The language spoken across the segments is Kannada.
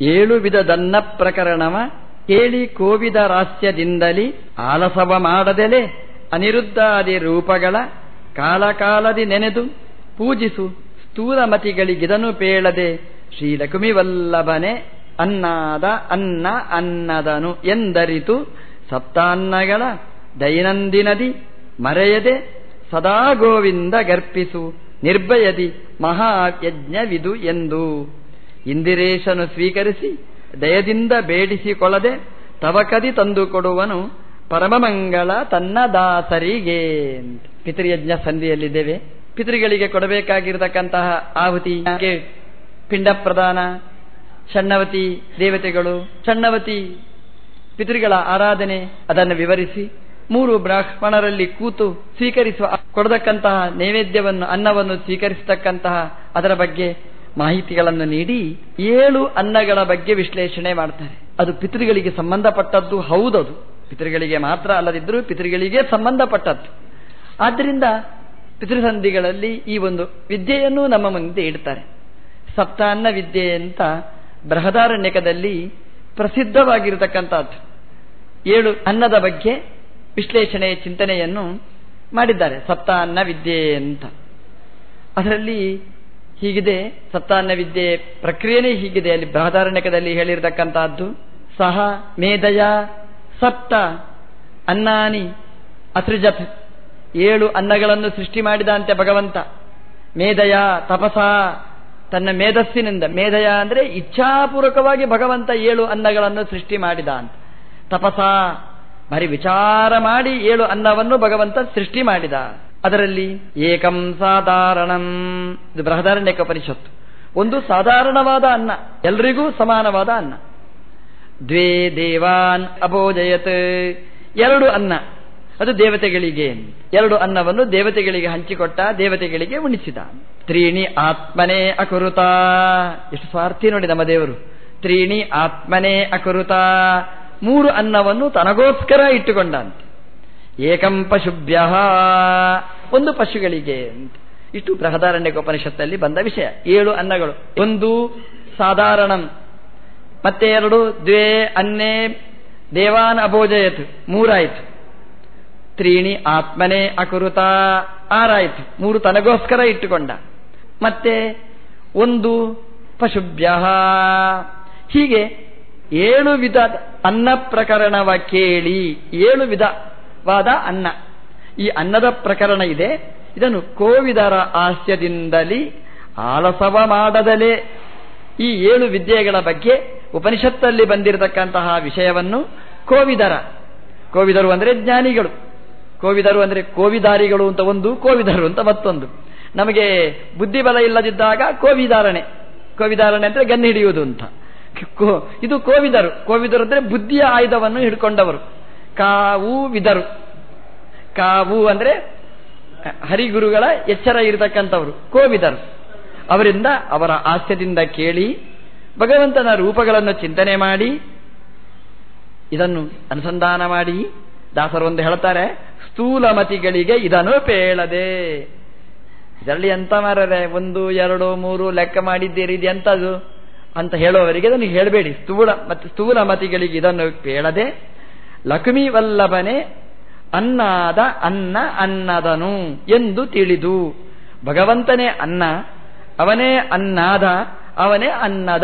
ಏಳು ವಿಧದನ್ನ ಪ್ರಕರಣವ ಕೇಳಿ ಕೋವಿದ ರಾಸ್ಯದಿಂದಲಿ ಆಲಸವ ಮಾಡದೆಲೆ ಅನಿರುದ್ಧಾದಿ ರೂಪಗಳ ಕಾಲಕಾಲದಿ ನೆನೆದು ಪೂಜಿಸು ಸ್ಥೂಲಮತಿಗಳಿಗಿದನು ಪೇಳದೆ ಶ್ರೀಲಕುಮಿ ವಲ್ಲಭನೆ ಅನ್ನಾದ ಅನ್ನ ಅನ್ನದನು ಎಂದರಿತು ಸಪ್ತಾನ್ನಗಳ ದೈನಂದಿನದಿ ಮರೆಯದೆ ಸದಾ ಗೋವಿಂದ ಗರ್ಪಿಸು ನಿರ್ಭಯದಿ ಮಹಾಯಜ್ಞವಿದು ಎಂದು. ಇಂದಿರೇಶನು ಸ್ವೀಕರಿಸಿ ದಯದಿಂದ ಬೇಡಿಸಿಕೊಳ್ಳದೆ ತವಕದಿ ತಂದು ಕೊಡುವನು ಪರಮಮಂಗಳ ತನ್ನ ದಾಸರಿಗೆ ಪಿತೃಯಜ್ಞ ಸಂಧಿಯಲ್ಲಿದ್ದೇವೆ. ಪಿತೃಗಳಿಗೆ ಕೊಡಬೇಕಾಗಿರತಕ್ಕಂತಹ ಆಹುತಿ ಪಿಂಡ ಪ್ರದಾನ ಷಣ್ಣವತಿ ದೇವತೆಗಳು, ಷಣ್ಣವತಿ ಪಿತೃಗಳ ಆರಾಧನೆ, ಅದನ್ನು ವಿವರಿಸಿ ಮೂರು ಬ್ರಾಹ್ಮಣರಲ್ಲಿ ಕೂತು ಸ್ವೀಕರಿಸುವ ಕೊಡತಕ್ಕಂತಹ ನೈವೇದ್ಯವನ್ನು, ಅನ್ನವನ್ನು ಸ್ವೀಕರಿಸತಕ್ಕಂತಹ ಅದರ ಬಗ್ಗೆ ಮಾಹಿತಿಗಳನ್ನು ನೀಡಿ ಏಳು ಅನ್ನಗಳ ಬಗ್ಗೆ ವಿಶ್ಲೇಷಣೆ ಮಾಡ್ತಾರೆ. ಅದು ಪಿತೃಗಳಿಗೆ ಸಂಬಂಧಪಟ್ಟದ್ದು, ಹೌದದು. ಪಿತೃಗಳಿಗೆ ಮಾತ್ರ ಅಲ್ಲದಿದ್ದರೂ ಪಿತೃಗಳಿಗೆ ಸಂಬಂಧಪಟ್ಟದ್ದು. ಆದ್ದರಿಂದ ಪಿತೃಸಂಧಿಗಳಲ್ಲಿ ಈ ಒಂದು ವಿದ್ಯೆಯನ್ನು ನಮ್ಮ ಮುಂದೆ ಇಡ್ತಾರೆ. ಸಪ್ತಾನ್ನ ವಿದ್ಯೆ ಅಂತ ಬೃಹದಾರಣ್ಯಕದಲ್ಲಿ ಪ್ರಸಿದ್ಧವಾಗಿರತಕ್ಕಂಥದ್ದು. ಏಳು ಅನ್ನದ ಬಗ್ಗೆ ವಿಶ್ಲೇಷಣೆ ಚಿಂತನೆಯನ್ನು ಮಾಡಿದ್ದಾರೆ. ಸಪ್ತಾನ್ನ ವಿದ್ಯೆ ಅಂತ. ಅದರಲ್ಲಿ ಹೀಗಿದೆ. ಸತ್ತಾನ್ನ ವಿದ್ಯೆ ಪ್ರಕ್ರಿಯೆನೇ ಹೀಗಿದೆ. ಅಲ್ಲಿ ಬೃಹದಾರಣ್ಯಕದಲ್ಲಿ ಹೇಳಿರತಕ್ಕಂತಹದ್ದು. ಸಹ ಮೇಧಯ ಸಪ್ತ ಅನ್ನಾನಿ ಅಸೃಜತ್ ಏಳು ಅನ್ನಗಳನ್ನು ಸೃಷ್ಟಿ ಮಾಡಿದಂತೆ ಭಗವಂತ. ಮೇಧಯ ತಪಸ ತನ್ನ ಮೇಧಸ್ಸಿನಿಂದ. ಮೇಧಯ ಅಂದ್ರೆ ಇಚ್ಛಾಪೂರ್ವಕವಾಗಿ ಭಗವಂತ ಏಳು ಅನ್ನಗಳನ್ನು ಸೃಷ್ಟಿ ಮಾಡಿದ ಅಂತ ತಪಸ ಬರೀ ವಿಚಾರ ಮಾಡಿ ಏಳು ಅನ್ನವನ್ನು ಭಗವಂತ ಸೃಷ್ಟಿ ಮಾಡಿದ ಅದರಲ್ಲಿ ಏಕಂ ಸಾಧಾರಣಂ. ಇದು ಬೃಹದಾರಣ್ಯಕ ಪರಿಷತ್ತು. ಒಂದು ಸಾಧಾರಣವಾದ ಅನ್ನ, ಎಲ್ರಿಗೂ ಸಮಾನವಾದ ಅನ್ನ. ದ್ವೇ ದೇವಾನ್ ಅಬೋಜಯತ್. ಎರಡು ಅನ್ನ. ಅದು ದೇವತೆಗಳಿಗೆ. ಎರಡು ಅನ್ನವನ್ನು ದೇವತೆಗಳಿಗೆ ಹಂಚಿಕೊಟ್ಟ, ದೇವತೆಗಳಿಗೆ ಉಣಿಸಿದ. ತ್ರೀಣಿ ಆತ್ಮನೇ ಅಕುರುತ. ಎಷ್ಟು ಸ್ವಾರ್ಥಿ ನೋಡಿ ನಮ್ಮ ದೇವರು. ತ್ರೀಣಿ ಆತ್ಮನೇ ಅಕುರುತ. ಮೂರು ಅನ್ನವನ್ನು ತನಗೋಸ್ಕರ ಇಟ್ಟುಕೊಂಡಂತೆ. ಏಕಂ ಪಶುಭ್ಯ. ಒಂದು ಪಶುಗಳಿಗೆ ಇಷ್ಟು ಬೃಹದಾರಣ್ಯ ಉಪನಿಷತ್ತಲ್ಲಿ ಬಂದ ವಿಷಯ. ಏಳು ಅನ್ನಗಳು. ಒಂದು ಸಾಧಾರಣಂ. ಮತ್ತೆ ಎರಡು ದ್ವೇ ಅನ್ನೇ ದೇವಾನ್ ಅಭೋಜಯತ್ ಮೂರಾಯ್ತು. ತ್ರೀಣಿ ಆತ್ಮನೇ ಅಕುರುತ ಆರಾಯ್ತು. ಮೂರು ತನಗೋಸ್ಕರ ಇಟ್ಟುಕೊಂಡ. ಮತ್ತೆ ಒಂದು ಪಶುಭ್ಯ. ಹೀಗೆ ಏಳು ವಿಧ ಅನ್ನ ಪ್ರಕರಣವ ಕೇಳಿ, ಏಳು ವಿಧವಾದ ಅನ್ನ. ಈ ಅನ್ನದ ಪ್ರಕರಣ ಇದೆ. ಇದನ್ನು ಕೋವಿದರ ಹಾಸ್ಯದಿಂದಲೇ ಆಲಸವ ಮಾಡದಲೇ ಈ ಏಳು ವಿದ್ಯೆಗಳ ಬಗ್ಗೆ ಉಪನಿಷತ್ತಲ್ಲಿ ಬಂದಿರತಕ್ಕಂತಹ ವಿಷಯವನ್ನು ಕೋವಿದರ. ಕೋವಿದರು ಅಂದರೆ ಜ್ಞಾನಿಗಳು. ಕೋವಿದರು ಅಂದರೆ ಕೋವಿದಾರಿಗಳು ಅಂತ ಒಂದು, ಕೋವಿದರು ಅಂತ ಮತ್ತೊಂದು. ನಮಗೆ ಬುದ್ಧಿಬಲ ಇಲ್ಲದಿದ್ದಾಗ ಕೋವಿದಾರಣೆ ಕೋವಿದಾರಣೆ ಅಂದರೆ ಗನ್ನಿ ಹಿಡಿಯುವುದು ಅಂತ ಇದು ಕೋವಿದರು. ಕೋವಿದರು ಅಂದರೆ ಬುದ್ಧಿಯ ಆಯುಧವನ್ನು ಹಿಡ್ಕೊಂಡವರು. ಕಾವು ವಿದರು. ಕಾವು ಅಂದ್ರೆ, ಹರಿಗುರುಗಳ ಎಚ್ಚರ ಇರತಕ್ಕಂಥವ್ರು, ಕೋವಿದರು. ಅವರಿಂದ ಅವರ ಆಸ್ಯದಿಂದ ಕೇಳಿ, ಭಗವಂತನ ರೂಪಗಳನ್ನು ಚಿಂತನೆ ಮಾಡಿ, ಇದನ್ನು ಅನುಸಂಧಾನ ಮಾಡಿ. ದಾಸರು ಹೇಳ್ತಾರೆ, ಸ್ಥೂಲಮತಿಗಳಿಗೆ ಇದನ್ನು ಪೇಳದೆ. ಇದರಲ್ಲಿ ಎಂತ ಮಾರರೆ, ಒಂದು, ಎರಡು, ಮೂರು ಲೆಕ್ಕ ಮಾಡಿದ್ದೀರಿ, ಇದು ಎಂತದು? ಅಂತ ಹೇಳುವವರಿಗೆ ಅದನ್ನು ಹೇಳಬೇಡಿ. ಸ್ಥೂಲ ಮತ್ತು ಸ್ಥೂಲ ಮತಿಗಳಿಗೆ ಇದನ್ನು ಹೇಳದೆ ಲಕ್ಷ್ಮೀ ವಲ್ಲಭನೆ ಅನ್ನಾದ ಅನ್ನ ಅನ್ನದನು ಎಂದು ತಿಳಿದು ಭಗವಂತನೇ ಅನ್ನ, ಅವನೇ ಅನ್ನಾದ, ಅವನೇ ಅನ್ನದ.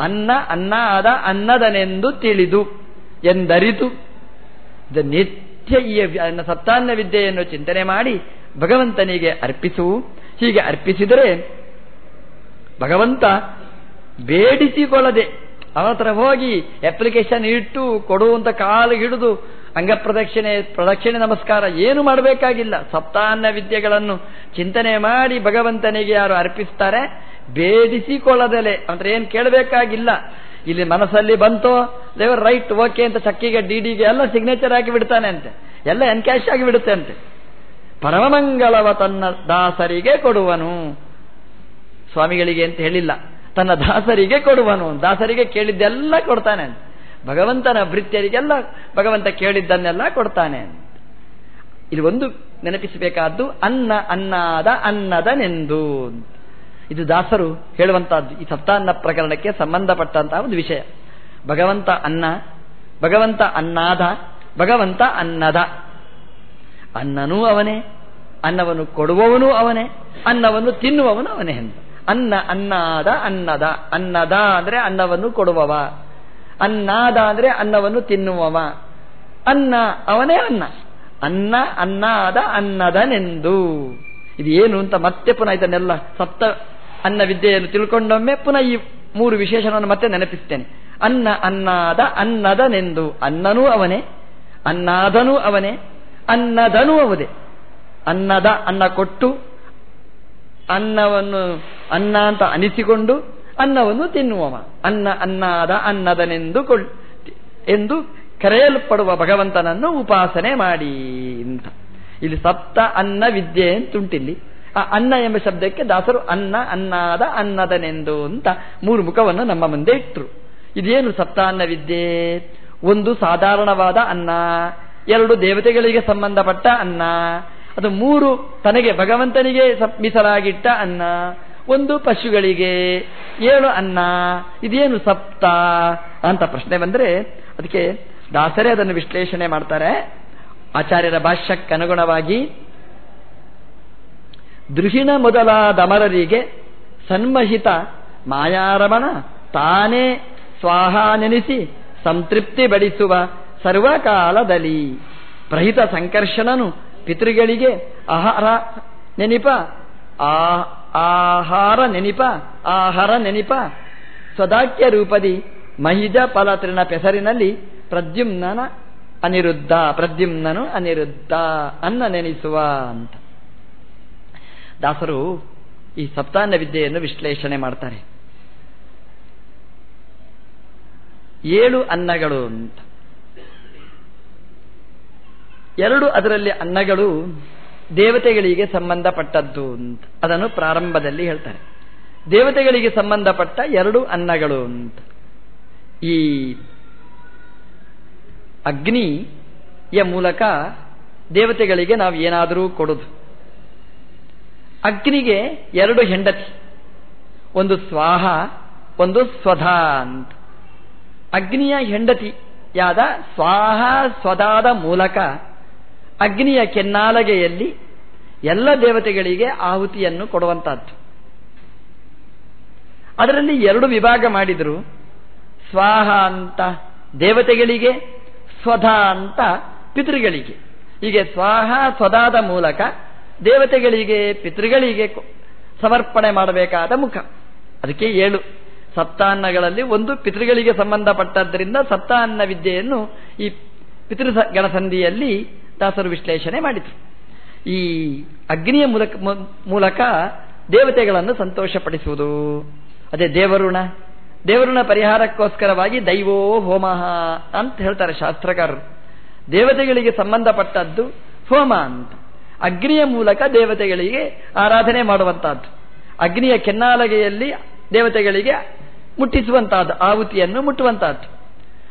ಅನ್ನ ಅನ್ನಾದ ಅನ್ನದನೆಂದು ತಿಳಿದು ಎಂದರಿತು ನಿತ್ಯ ಈ ಸಪ್ತಾನ್ನ ವಿದ್ಯೆಯನ್ನು ಚಿಂತನೆ ಮಾಡಿ ಭಗವಂತನಿಗೆ ಅರ್ಪಿಸು. ಹೀಗೆ ಅರ್ಪಿಸಿದರೆ ಭಗವಂತ ಬೇಡಿಸಿಕೊಳ್ಳದೆ ಅವನ ಹೋಗಿ ಅಪ್ಲಿಕೇಶನ್ ಇಟ್ಟು ಕೊಡುವಂತ ಕಾಲು ಹಿಡಿದು ಅಂಗಪ್ರದಕ್ಷಿಣೆ, ಪ್ರದಕ್ಷಿಣೆ ನಮಸ್ಕಾರ ಏನು ಮಾಡಬೇಕಾಗಿಲ್ಲ. ಸಪ್ತಾನ್ನ ವಿದ್ಯೆಗಳನ್ನು ಚಿಂತನೆ ಮಾಡಿ ಭಗವಂತನಿಗೆ ಯಾರು ಅರ್ಪಿಸ್ತಾರೆ? ಬೇಡಿಸಿಕೊಳ್ಳದಲೆ ಅಂದ್ರೆ ಏನು ಕೇಳಬೇಕಾಗಿಲ್ಲ. ಇಲ್ಲಿ ಮನಸ್ಸಲ್ಲಿ ಬಂತೋ? ಲೇವರ್ ರೈಟ್, ಓಕೆ ಅಂತ ಚಕ್ಕಿಗೆ ಡಿಡಿಗೆ ಎಲ್ಲ ಸಿಗ್ನೇಚರ್ ಹಾಕಿ ಬಿಡ್ತಾನೆ ಅಂತೆ. ಎಲ್ಲ ಎನ್ಕ್ಯಾಶ್ ಆಗಿ ಬಿಡುತ್ತೆ ಅಂತೆ. ಪರಮಮಂಗಳವ ತನ್ನ ದಾಸರಿಗೆ ಕೊಡುವನು. ಸ್ವಾಮಿಗಳಿಗೆ ಅಂತ ಹೇಳಿಲ್ಲ. ತನ್ನ ದಾಸರಿಗೆ ಕೊಡುವನು. ದಾಸರಿಗೆ ಕೇಳಿದ್ದೆಲ್ಲ ಕೊಡ್ತಾನೆ ಭಗವಂತನ ಭೃತ್ಯರಿಗೆಲ್ಲ, ಭಗವಂತ ಕೇಳಿದ್ದನ್ನೆಲ್ಲ ಕೊಡ್ತಾನೆ ಇಲ್ಲಿ ಒಂದು ನೆನಪಿಸಬೇಕಾದ್ದು, ಅನ್ನ ಅನ್ನಾದ ಅನ್ನದನೆಂದು ಇದು ದಾಸರು ಹೇಳುವಂತಹದ್ದು. ಈ ಸಪ್ತಾನ್ನ ಪ್ರಕರಣಕ್ಕೆ ಸಂಬಂಧಪಟ್ಟಂತಹ ಒಂದು ವಿಷಯ. ಭಗವಂತ ಅನ್ನ, ಭಗವಂತ ಅನ್ನಾದ, ಭಗವಂತ ಅನ್ನದ. ಅನ್ನನೂ ಅವನೇ, ಅನ್ನವನ್ನು ಕೊಡುವವನು ಅವನೇ, ಅನ್ನವನ್ನು ತಿನ್ನುವವನು ಅವನೇ ಅಂತ. ಅನ್ನ ಅನ್ನಾದ ಅನ್ನದ. ಅನ್ನದ ಅಂದ್ರೆ ಅನ್ನವನ್ನು ಕೊಡುವವ. ಅನ್ನಾದ ಅಂದ್ರೆ ಅನ್ನವನ್ನು ತಿನ್ನುವವ. ಅನ್ನ, ಅವನೇ ಅನ್ನ. ಅನ್ನ, ಅನ್ನಾದ, ಅನ್ನದನೆಂದು. ಇದು ಏನು ಅಂತ ಮತ್ತೆ ಪುನಃ ಇದನ್ನೆಲ್ಲ ಸಪ್ತ ಅನ್ನ ವಿದ್ಯೆಯನ್ನು ತಿಳ್ಕೊಂಡೊಮ್ಮೆ ಪುನಃ ಈ ಮೂರು ವಿಶೇಷಣವನ್ನು ಮತ್ತೆ ನೆನಪಿಸ್ತೇನೆ. ಅನ್ನ, ಅನ್ನಾದ, ಅನ್ನದನೆಂದು. ಅನ್ನನೂ ಅವನೇ, ಅನ್ನಾದನೂ ಅವನೇ, ಅನ್ನದನೂ ಅವದೇ. ಅನ್ನದ, ಅನ್ನ ಕೊಟ್ಟು ಅನ್ನವನ್ನು ಅನ್ನ ಅಂತ ಅನಿಸಿಕೊಂಡು ಅನ್ನವನ್ನು ತಿನ್ನುವವ. ಅನ್ನ ಅನ್ನಾದ ಅನ್ನದನೆಂದು ಎಂದು ಕರೆಯಲ್ಪಡುವ ಭಗವಂತನನ್ನು ಉಪಾಸನೆ ಮಾಡಿ ಅಂತ. ಇಲ್ಲಿ ಸಪ್ತ ಅನ್ನ ವಿದ್ಯೆ ಅಂತುಂಟಿಲ್ಲಿ. ಆ ಅನ್ನ ಎಂಬ ಶಬ್ದಕ್ಕೆ ದಾಸರು ಅನ್ನ ಅನ್ನಾದ ಅನ್ನದನೆಂದು ಅಂತ ಮೂರು ಮುಖವನ್ನು ನಮ್ಮ ಮುಂದೆ ಇಟ್ಟರು ಇದೇನು ಸಪ್ತ ಅನ್ನ ವಿದ್ಯೆ? ಒಂದು ಸಾಧಾರಣವಾದ ಅನ್ನ. ಎರಡು ದೇವತೆಗಳಿಗೆ ಸಂಬಂಧಪಟ್ಟ ಅನ್ನ. ಅದು ಮೂರು ತನಗೆ ಭಗವಂತನಿಗೆ ಮೀಸಲಾಗಿಟ್ಟ ಅನ್ನ, ಒಂದು ಪಶುಗಳಿಗೆ, ಏಳು ಅನ್ನ, ಇದೇನು ಸಪ್ತ ಅಂತ ಪ್ರಶ್ನೆ ಬಂದ್ರೆ ಅದಕ್ಕೆ ದಾಸರೇ ಅದನ್ನು ವಿಶ್ಲೇಷಣೆ ಮಾಡ್ತಾರೆ. ಆಚಾರ್ಯರ ಭಾಷ್ಯಕ್ಕನುಗುಣವಾಗಿ ದೃಹಿಣ ಮೊದಲಾದಮರರಿಗೆ ಸನ್ಮಹಿತ ಮಾಯಾರಮಣ ತಾನೇ ಸ್ವಾಹ ನೆನೆಸಿ ಸಂತೃಪ್ತಿ ಬಡಿಸುವ ಸರ್ವಕಾಲದಲ್ಲಿ ಪ್ರಹಿತ ಸಂಕರ್ಷಣನು ಪಿತೃಗಳಿಗೆ ಆಹಾರ ನೆನಿಪ ಆಹಾರ ನೆನಿಪ ಆಹಾರ ನೆನಿಪ. ಸ್ವದಾಕ್ಯ ರೂಪದಿ ಮಹಿಜ ಫಲತ್ರಿನ ಪೆಸರಿನಲ್ಲಿ ಪ್ರದ್ಯುಮ್ನನ ಅನಿರುದ್ಧ, ಪ್ರದ್ಯುಮ್ನನು ಅನಿರುದ್ಧ ಅನ್ನ ನೆನೆಸುವ ಅಂತ. ದಾಸರು ಈ ಸಪ್ತಾನ್ನ ವಿದ್ಯೆಯನ್ನು ವಿಶ್ಲೇಷಣೆ ಮಾಡ್ತಾರೆ. ಏಳು ಅನ್ನಗಳು ಅಂತ. ಎರಡು ಅದರಲ್ಲಿ ಅನ್ನಗಳು ದೇವತೆಗಳಿಗೆ ಸಂಬಂಧಪಟ್ಟದ್ದು ಅಂತ. ಅದನ್ನು ಪ್ರಾರಂಭದಲ್ಲಿ ಹೇಳ್ತಾರೆ. ದೇವತೆಗಳಿಗೆ ಸಂಬಂಧಪಟ್ಟ ಎರಡು ಅನ್ನಗಳು ಅಂತ. ಈ ಅಗ್ನಿಯ ಮೂಲಕ ದೇವತೆಗಳಿಗೆ ನಾವು ಏನಾದರೂ ಕೊಡೋದು. ಅಗ್ನಿಗೆ ಎರಡು ಹೆಂಡತಿ. ಒಂದು ಸ್ವಾಹ, ಒಂದು ಸ್ವಧಾ ಅಂತ. ಅಗ್ನಿಯ ಹೆಂಡತಿಯಾದ ಸ್ವಾಹ ಸ್ವದಾದ ಮೂಲಕ ಅಗ್ನಿಯ ಕೆನ್ನಾಲಗೆಯಲ್ಲಿ ಎಲ್ಲ ದೇವತೆಗಳಿಗೆ ಆಹುತಿಯನ್ನು ಕೊಡುವಂತಹದ್ದು. ಅದರಲ್ಲಿ ಎರಡು ವಿಭಾಗ ಮಾಡಿದರು. ಸ್ವಾಹ ಅಂತ ದೇವತೆಗಳಿಗೆ, ಸ್ವಧ ಅಂತ ಪಿತೃಗಳಿಗೆ. ಹೀಗೆ ಸ್ವಾಹ ಸ್ವದಾದ ಮೂಲಕ ದೇವತೆಗಳಿಗೆ, ಪಿತೃಗಳಿಗೆ ಸಮರ್ಪಣೆ ಮಾಡಬೇಕಾದ ಮುಖ. ಅದಕ್ಕೆ ಏಳು. ಸಪ್ತಾನ್ನಗಳಲ್ಲಿ ಒಂದು ಪಿತೃಗಳಿಗೆ ಸಂಬಂಧಪಟ್ಟದ್ದರಿಂದ ಸಪ್ತಾನ್ನ ವಿದ್ಯೆಯನ್ನು ಈ ಪಿತೃಗಳ ಸಂಧಿಯಲ್ಲಿ ದಾಸರು ವಿಶ್ಲೇಷಣೆ ಮಾಡಿತು ಈ ಅಗ್ನಿಯ ಮೂಲಕ ಮೂಲಕ ದೇವತೆಗಳನ್ನು ಸಂತೋಷಪಡಿಸುವುದು. ಅದೇ ದೇವರುಣ. ದೇವರುಣ ಪರಿಹಾರಕ್ಕೋಸ್ಕರವಾಗಿ ದೈವೋ ಹೋಮ ಅಂತ ಹೇಳ್ತಾರೆ ಶಾಸ್ತ್ರಕಾರರು. ದೇವತೆಗಳಿಗೆ ಸಂಬಂಧಪಟ್ಟದ್ದು ಹೋಮ ಅಂತ. ಅಗ್ನಿಯ ಮೂಲಕ ದೇವತೆಗಳಿಗೆ ಆರಾಧನೆ ಮಾಡುವಂತಹದ್ದು ಅಗ್ನಿಯ ಕೆನ್ನಾಲಗೆಯಲ್ಲಿ ದೇವತೆಗಳಿಗೆ ಮುಟ್ಟಿಸುವಂತಹದ್ದು ಆಹುತಿಯನ್ನು ಮುಟ್ಟುವಂತಹದ್ದು